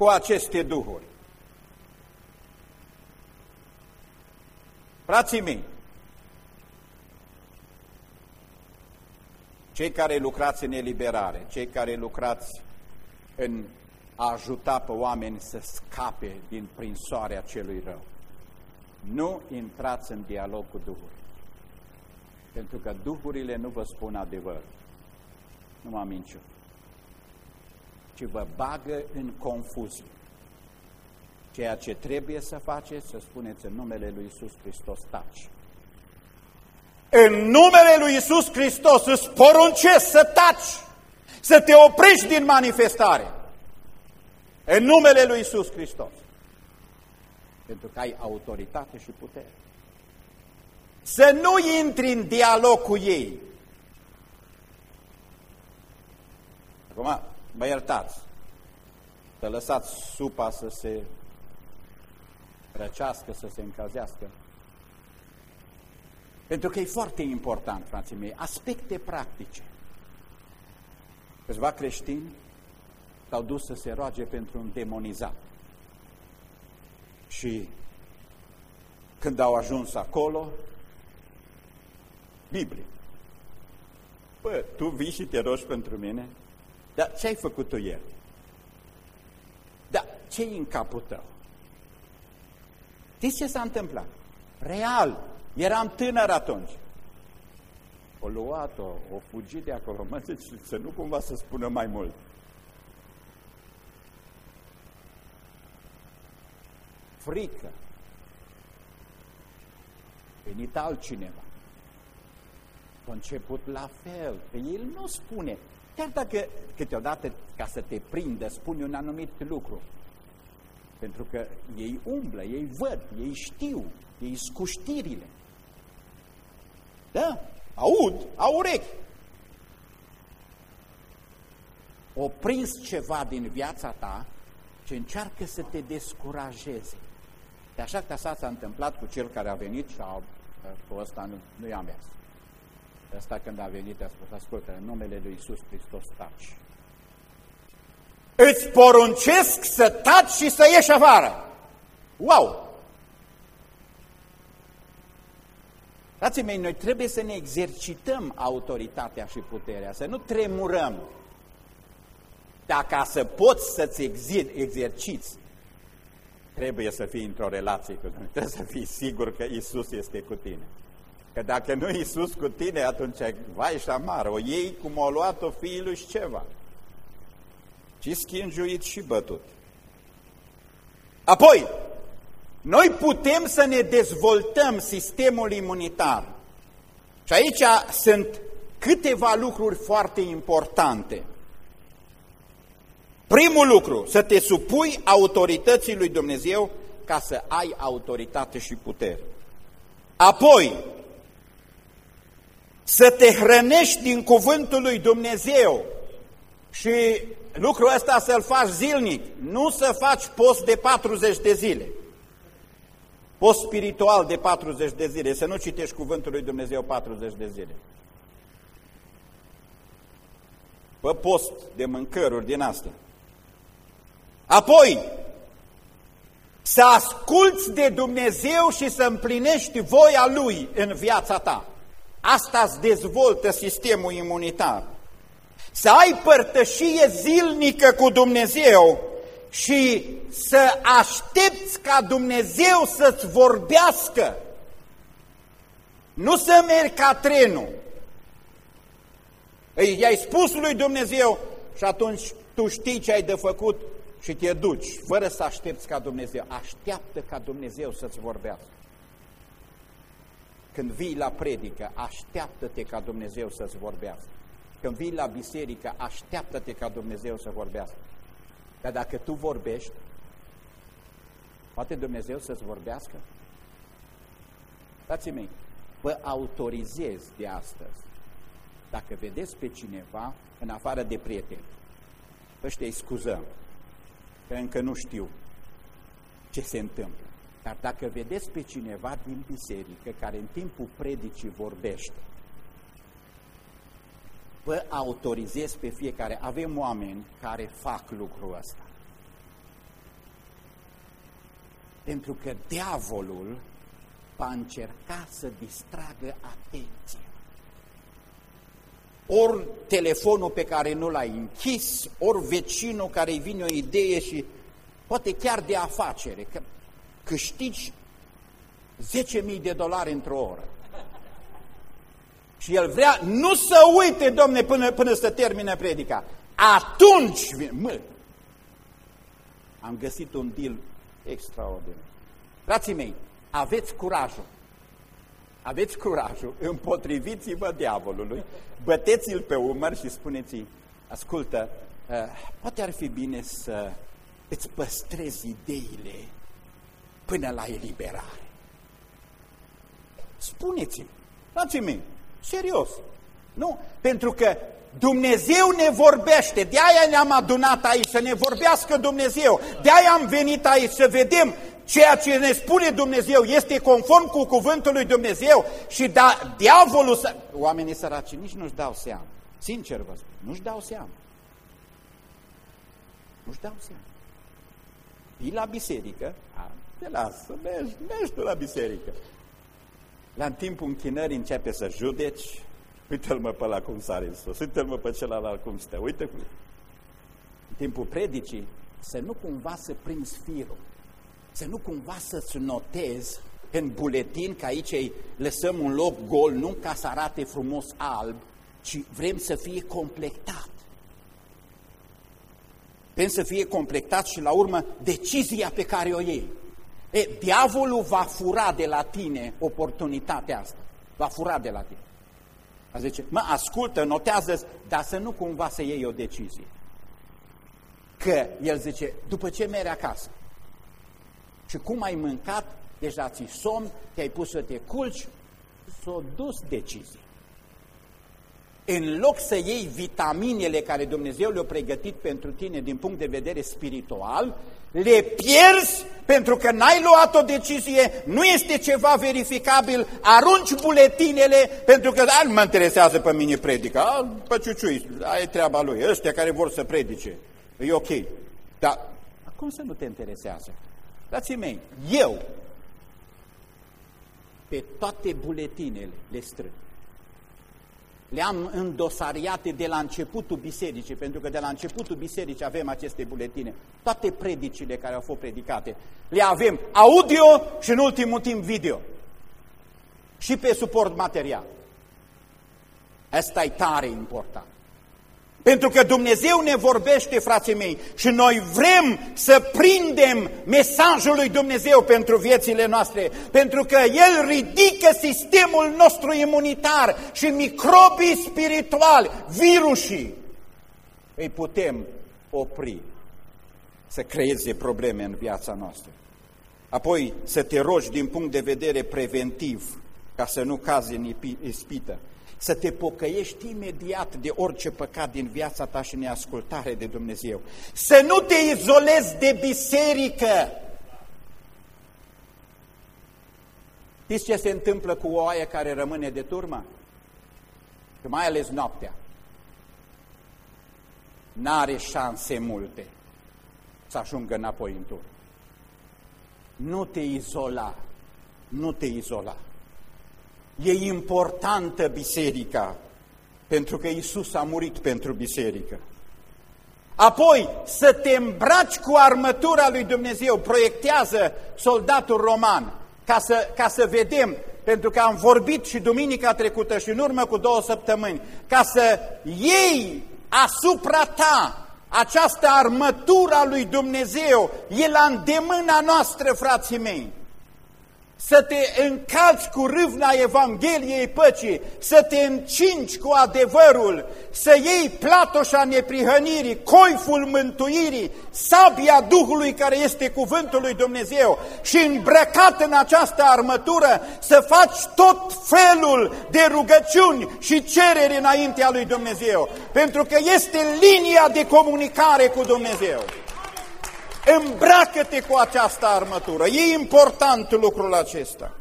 cu aceste duhuri. Frații mei, cei care lucrați în eliberare, cei care lucrați în a ajuta pe oameni să scape din prinsoarea celui rău, nu intrați în dialog cu Duhul. Pentru că duhurile nu vă spun adevăr. Nu m-am minciut. Ci vă bagă în confuzie. Ceea ce trebuie să faceți, să spuneți în numele Lui Iisus Hristos, taci. În numele lui Isus Hristos îți poruncesc să taci, să te oprești din manifestare. În numele lui Isus Hristos. Pentru că ai autoritate și putere. Să nu intri în dialog cu ei. Acum, mă iertați, să lăsați supa să se răcească, să se încălzească. Pentru că e foarte important, frații mei, aspecte practice. Câțiva creștini s-au dus să se roage pentru un demonizat. Și când au ajuns acolo, Biblie. Bă, tu vii și te rogi pentru mine? Dar ce ai făcut tu ieri? Dar ce în capul tău? Știți ce s-a întâmplat? Real, eram tânăr atunci. O luat-o, o fugit de acolo, mă zice, să nu cumva să spună mai mult. Frică. Venit altcineva. A început la fel, că el nu spune, chiar dacă câteodată ca să te prindă spune un anumit lucru, pentru că ei umblă, ei văd, ei știu, ei scuștirile. Da? Aud, au urechi. O prins ceva din viața ta ce încearcă să te descurajeze. De așa că asta s-a întâmplat cu cel care a venit și a, cu ăsta nu, nu i-a mers. Ăsta când a venit a spus, ascultă, în numele lui Isus Hristos taci. Îți poruncesc să taci și să ieși afară. Wow! Frații mei, noi trebuie să ne exercităm autoritatea și puterea, să nu tremurăm. Dacă să poți să-ți exerciți, trebuie să fii într-o relație cu Dumnezeu, trebuie să fii sigur că Isus este cu tine. Că dacă nu Isus cu tine, atunci vai și amar, o iei cum o luat-o fiului și șceva. Și schinjuit și bătut. Apoi, noi putem să ne dezvoltăm sistemul imunitar. Și aici sunt câteva lucruri foarte importante. Primul lucru, să te supui autorității lui Dumnezeu ca să ai autoritate și putere. Apoi, să te hrănești din cuvântul lui Dumnezeu și lucrul ăsta să-l faci zilnic, nu să faci post de 40 de zile. Post spiritual de 40 de zile, să nu citești cuvântul lui Dumnezeu 40 de zile. Pe post de mâncăruri din asta. Apoi, să asculți de Dumnezeu și să împlinești voia Lui în viața ta. Asta îți dezvoltă sistemul imunitar. Să ai părtășie zilnică cu Dumnezeu și să aștepți ca Dumnezeu să-ți vorbească. Nu să mergi ca trenul. I-ai spus lui Dumnezeu și atunci tu știi ce ai de făcut și te duci, fără să aștepți ca Dumnezeu. Așteaptă ca Dumnezeu să-ți vorbească. Când vii la predică, așteaptă-te ca Dumnezeu să-ți vorbească. Când vii la biserică, așteaptă-te ca Dumnezeu să vorbească. Dar dacă tu vorbești, poate Dumnezeu să-ți vorbească? Dați-mi mei, vă autorizez de astăzi, dacă vedeți pe cineva în afară de prieteni, ăștia îi scuzăm, că încă nu știu ce se întâmplă. Dar dacă vedeți pe cineva din biserică care în timpul predicii vorbește, vă autorizez pe fiecare. Avem oameni care fac lucrul ăsta. Pentru că diavolul va încerca să distragă atenția. Ori telefonul pe care nu l-ai închis, ori vecinul care îi vine o idee și poate chiar de afacere, că câștigi 10.000 de dolari într-o oră. Și el vrea nu să uite, domne, până, până să termine predica. Atunci, mă, am găsit un deal extraordinar. Frații mei, aveți curajul aveți curajul, împotriviți-vă diavolului, băteți-l pe umăr și spuneți-i, ascultă, uh, poate ar fi bine să îți păstrezi ideile până la eliberare. Spuneți-mi, frații mei, serios, nu? Pentru că Dumnezeu ne vorbește, de aia ne-am adunat aici, să ne vorbească Dumnezeu, de aia am venit aici să vedem ceea ce ne spune Dumnezeu este conform cu cuvântul lui Dumnezeu și da, diavolul să... Oamenii săraci nici nu-și dau seama, sincer vă spun, nu-și dau seama. Nu-și dau seama. Vii la biserică, a, te lasă, mergi, mergi tu la biserică. La în timpul închinării începe să judeci, uite-l mă pe la cum sare în sus, uite-l mă pe celălalt cum stă, uite cum... În timpul predicii, să nu cumva să prinzi firul, să nu cumva să-ți notezi în buletin, că aici îi lăsăm un loc gol, nu ca să arate frumos alb, ci vrem să fie completat. Vrem să fie completat și la urmă decizia pe care o iei. E, diavolul va fura de la tine oportunitatea asta. Va fura de la tine. A zice, mă, ascultă, notează dar să nu cumva să iei o decizie. Că el zice, după ce mergi acasă și cum ai mâncat, deja ți somn, te-ai pus să te culci, s-a dus decizie. În loc să iei vitaminele care Dumnezeu le-a pregătit pentru tine din punct de vedere spiritual, le pierzi pentru că n-ai luat o decizie, nu este ceva verificabil, arunci buletinele pentru că nu mă interesează pe mine predica, pe ciuciui, ai treaba lui, ăștia care vor să predice, e ok. Dar cum să nu te interesează? Dați mei, eu pe toate buletinele le strâng le-am îndosariate de la începutul bisericii, pentru că de la începutul bisericii avem aceste buletine. Toate predicile care au fost predicate, le avem audio și în ultimul timp video. Și pe suport material. Asta e tare important. Pentru că Dumnezeu ne vorbește, frații mei, și noi vrem să prindem mesajul lui Dumnezeu pentru viețile noastre, pentru că El ridică sistemul nostru imunitar și microbii spirituali, virusii, îi putem opri să creeze probleme în viața noastră. Apoi să te rogi din punct de vedere preventiv, ca să nu cazi în ispită să te pocăiești imediat de orice păcat din viața ta și neascultare de Dumnezeu. Să nu te izolezi de biserică. Știți ce se întâmplă cu o oaie care rămâne de turmă? Că mai ales noaptea. N-are șanse multe să ajungă înapoi în turmă. Nu te izola, nu te izola. E importantă biserica, pentru că Isus a murit pentru biserică. Apoi, să te îmbraci cu armătura lui Dumnezeu, proiectează soldatul roman, ca să, ca să vedem, pentru că am vorbit și duminica trecută și în urmă cu două săptămâni, ca să iei asupra ta această armătură a lui Dumnezeu, e la îndemâna noastră, frații mei să te încalci cu râvna Evangheliei păcii, să te încingi cu adevărul, să iei platoșa neprihănirii, coiful mântuirii, sabia Duhului care este cuvântul lui Dumnezeu și îmbrăcat în această armătură să faci tot felul de rugăciuni și cereri înaintea lui Dumnezeu, pentru că este linia de comunicare cu Dumnezeu. Îmbracă-te cu această armătură. E important lucrul acesta.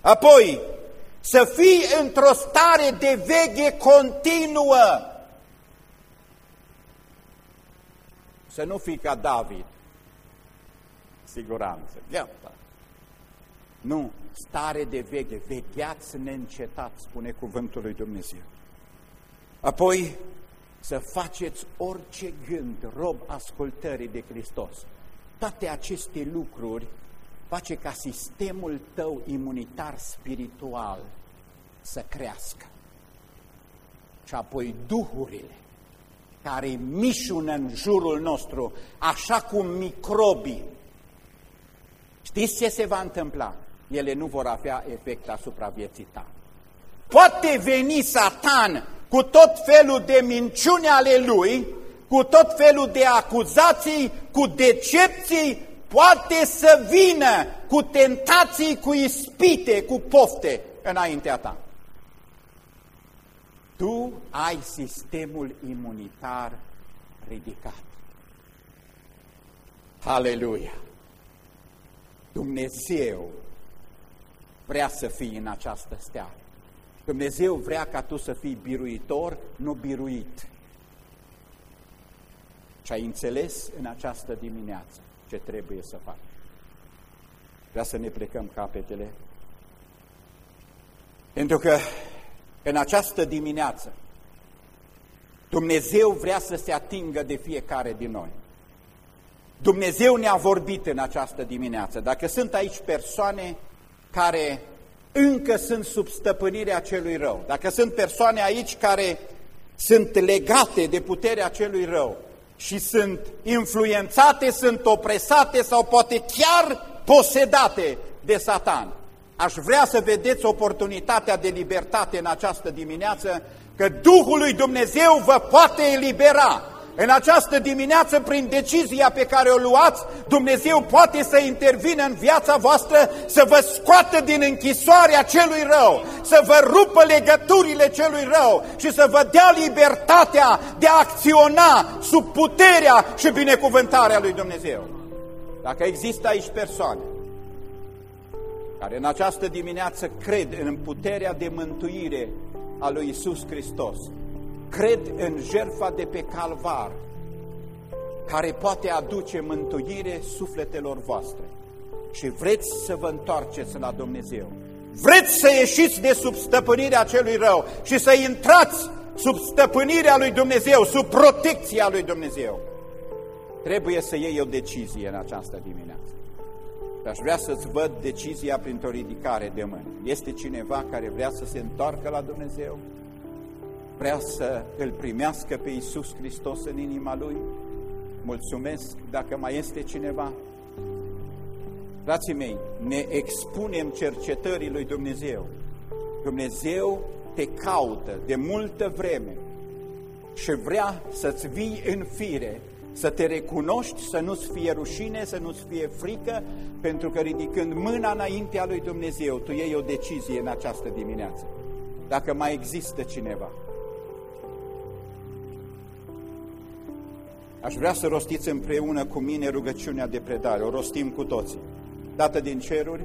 Apoi, să fii într-o stare de veche continuă. Să nu fii ca David. Siguranță. Iată. Nu, stare de veche, vegheați neîncetat, spune cuvântul lui Dumnezeu. Apoi, să faceți orice gând, rob ascultării de Hristos. Toate aceste lucruri face ca sistemul tău imunitar spiritual să crească. Și apoi duhurile care mișună în jurul nostru, așa cum microbii. Știți ce se va întâmpla? ele nu vor avea efect asupra vieții tale. Poate veni Satan cu tot felul de minciuni ale lui, cu tot felul de acuzații, cu decepții, poate să vină cu tentații, cu ispite, cu pofte înaintea ta. Tu ai sistemul imunitar ridicat. Aleluia! Dumnezeu vrea să fii în această stea. Dumnezeu vrea ca tu să fii biruitor, nu biruit. Și ai înțeles în această dimineață ce trebuie să faci. Vrea să ne plecăm capetele. Pentru că în această dimineață Dumnezeu vrea să se atingă de fiecare din noi. Dumnezeu ne-a vorbit în această dimineață. Dacă sunt aici persoane care încă sunt sub stăpânirea celui rău, dacă sunt persoane aici care sunt legate de puterea celui rău și sunt influențate, sunt opresate sau poate chiar posedate de Satan, aș vrea să vedeți oportunitatea de libertate în această dimineață, că Duhul lui Dumnezeu vă poate elibera în această dimineață, prin decizia pe care o luați, Dumnezeu poate să intervină în viața voastră, să vă scoată din închisoarea celui rău, să vă rupă legăturile celui rău și să vă dea libertatea de a acționa sub puterea și binecuvântarea lui Dumnezeu. Dacă există aici persoane care în această dimineață cred în puterea de mântuire a lui Isus Hristos, cred în jertfa de pe calvar, care poate aduce mântuire sufletelor voastre și vreți să vă întoarceți la Dumnezeu. Vreți să ieșiți de sub stăpânirea celui rău și să intrați sub stăpânirea lui Dumnezeu, sub protecția lui Dumnezeu. Trebuie să iei o decizie în această dimineață. Aș vrea să-ți văd decizia printr-o ridicare de mâini. Este cineva care vrea să se întoarcă la Dumnezeu? Vrea să îl primească pe Iisus Hristos în inima lui? Mulțumesc dacă mai este cineva. Frații mei, ne expunem cercetării lui Dumnezeu. Dumnezeu te caută de multă vreme și vrea să-ți vii în fire, să te recunoști, să nu-ți fie rușine, să nu-ți fie frică, pentru că ridicând mâna înaintea lui Dumnezeu, tu iei o decizie în această dimineață. Dacă mai există cineva. Aș vrea să rostiți împreună cu mine rugăciunea de predare, o rostim cu toții. Tată din ceruri,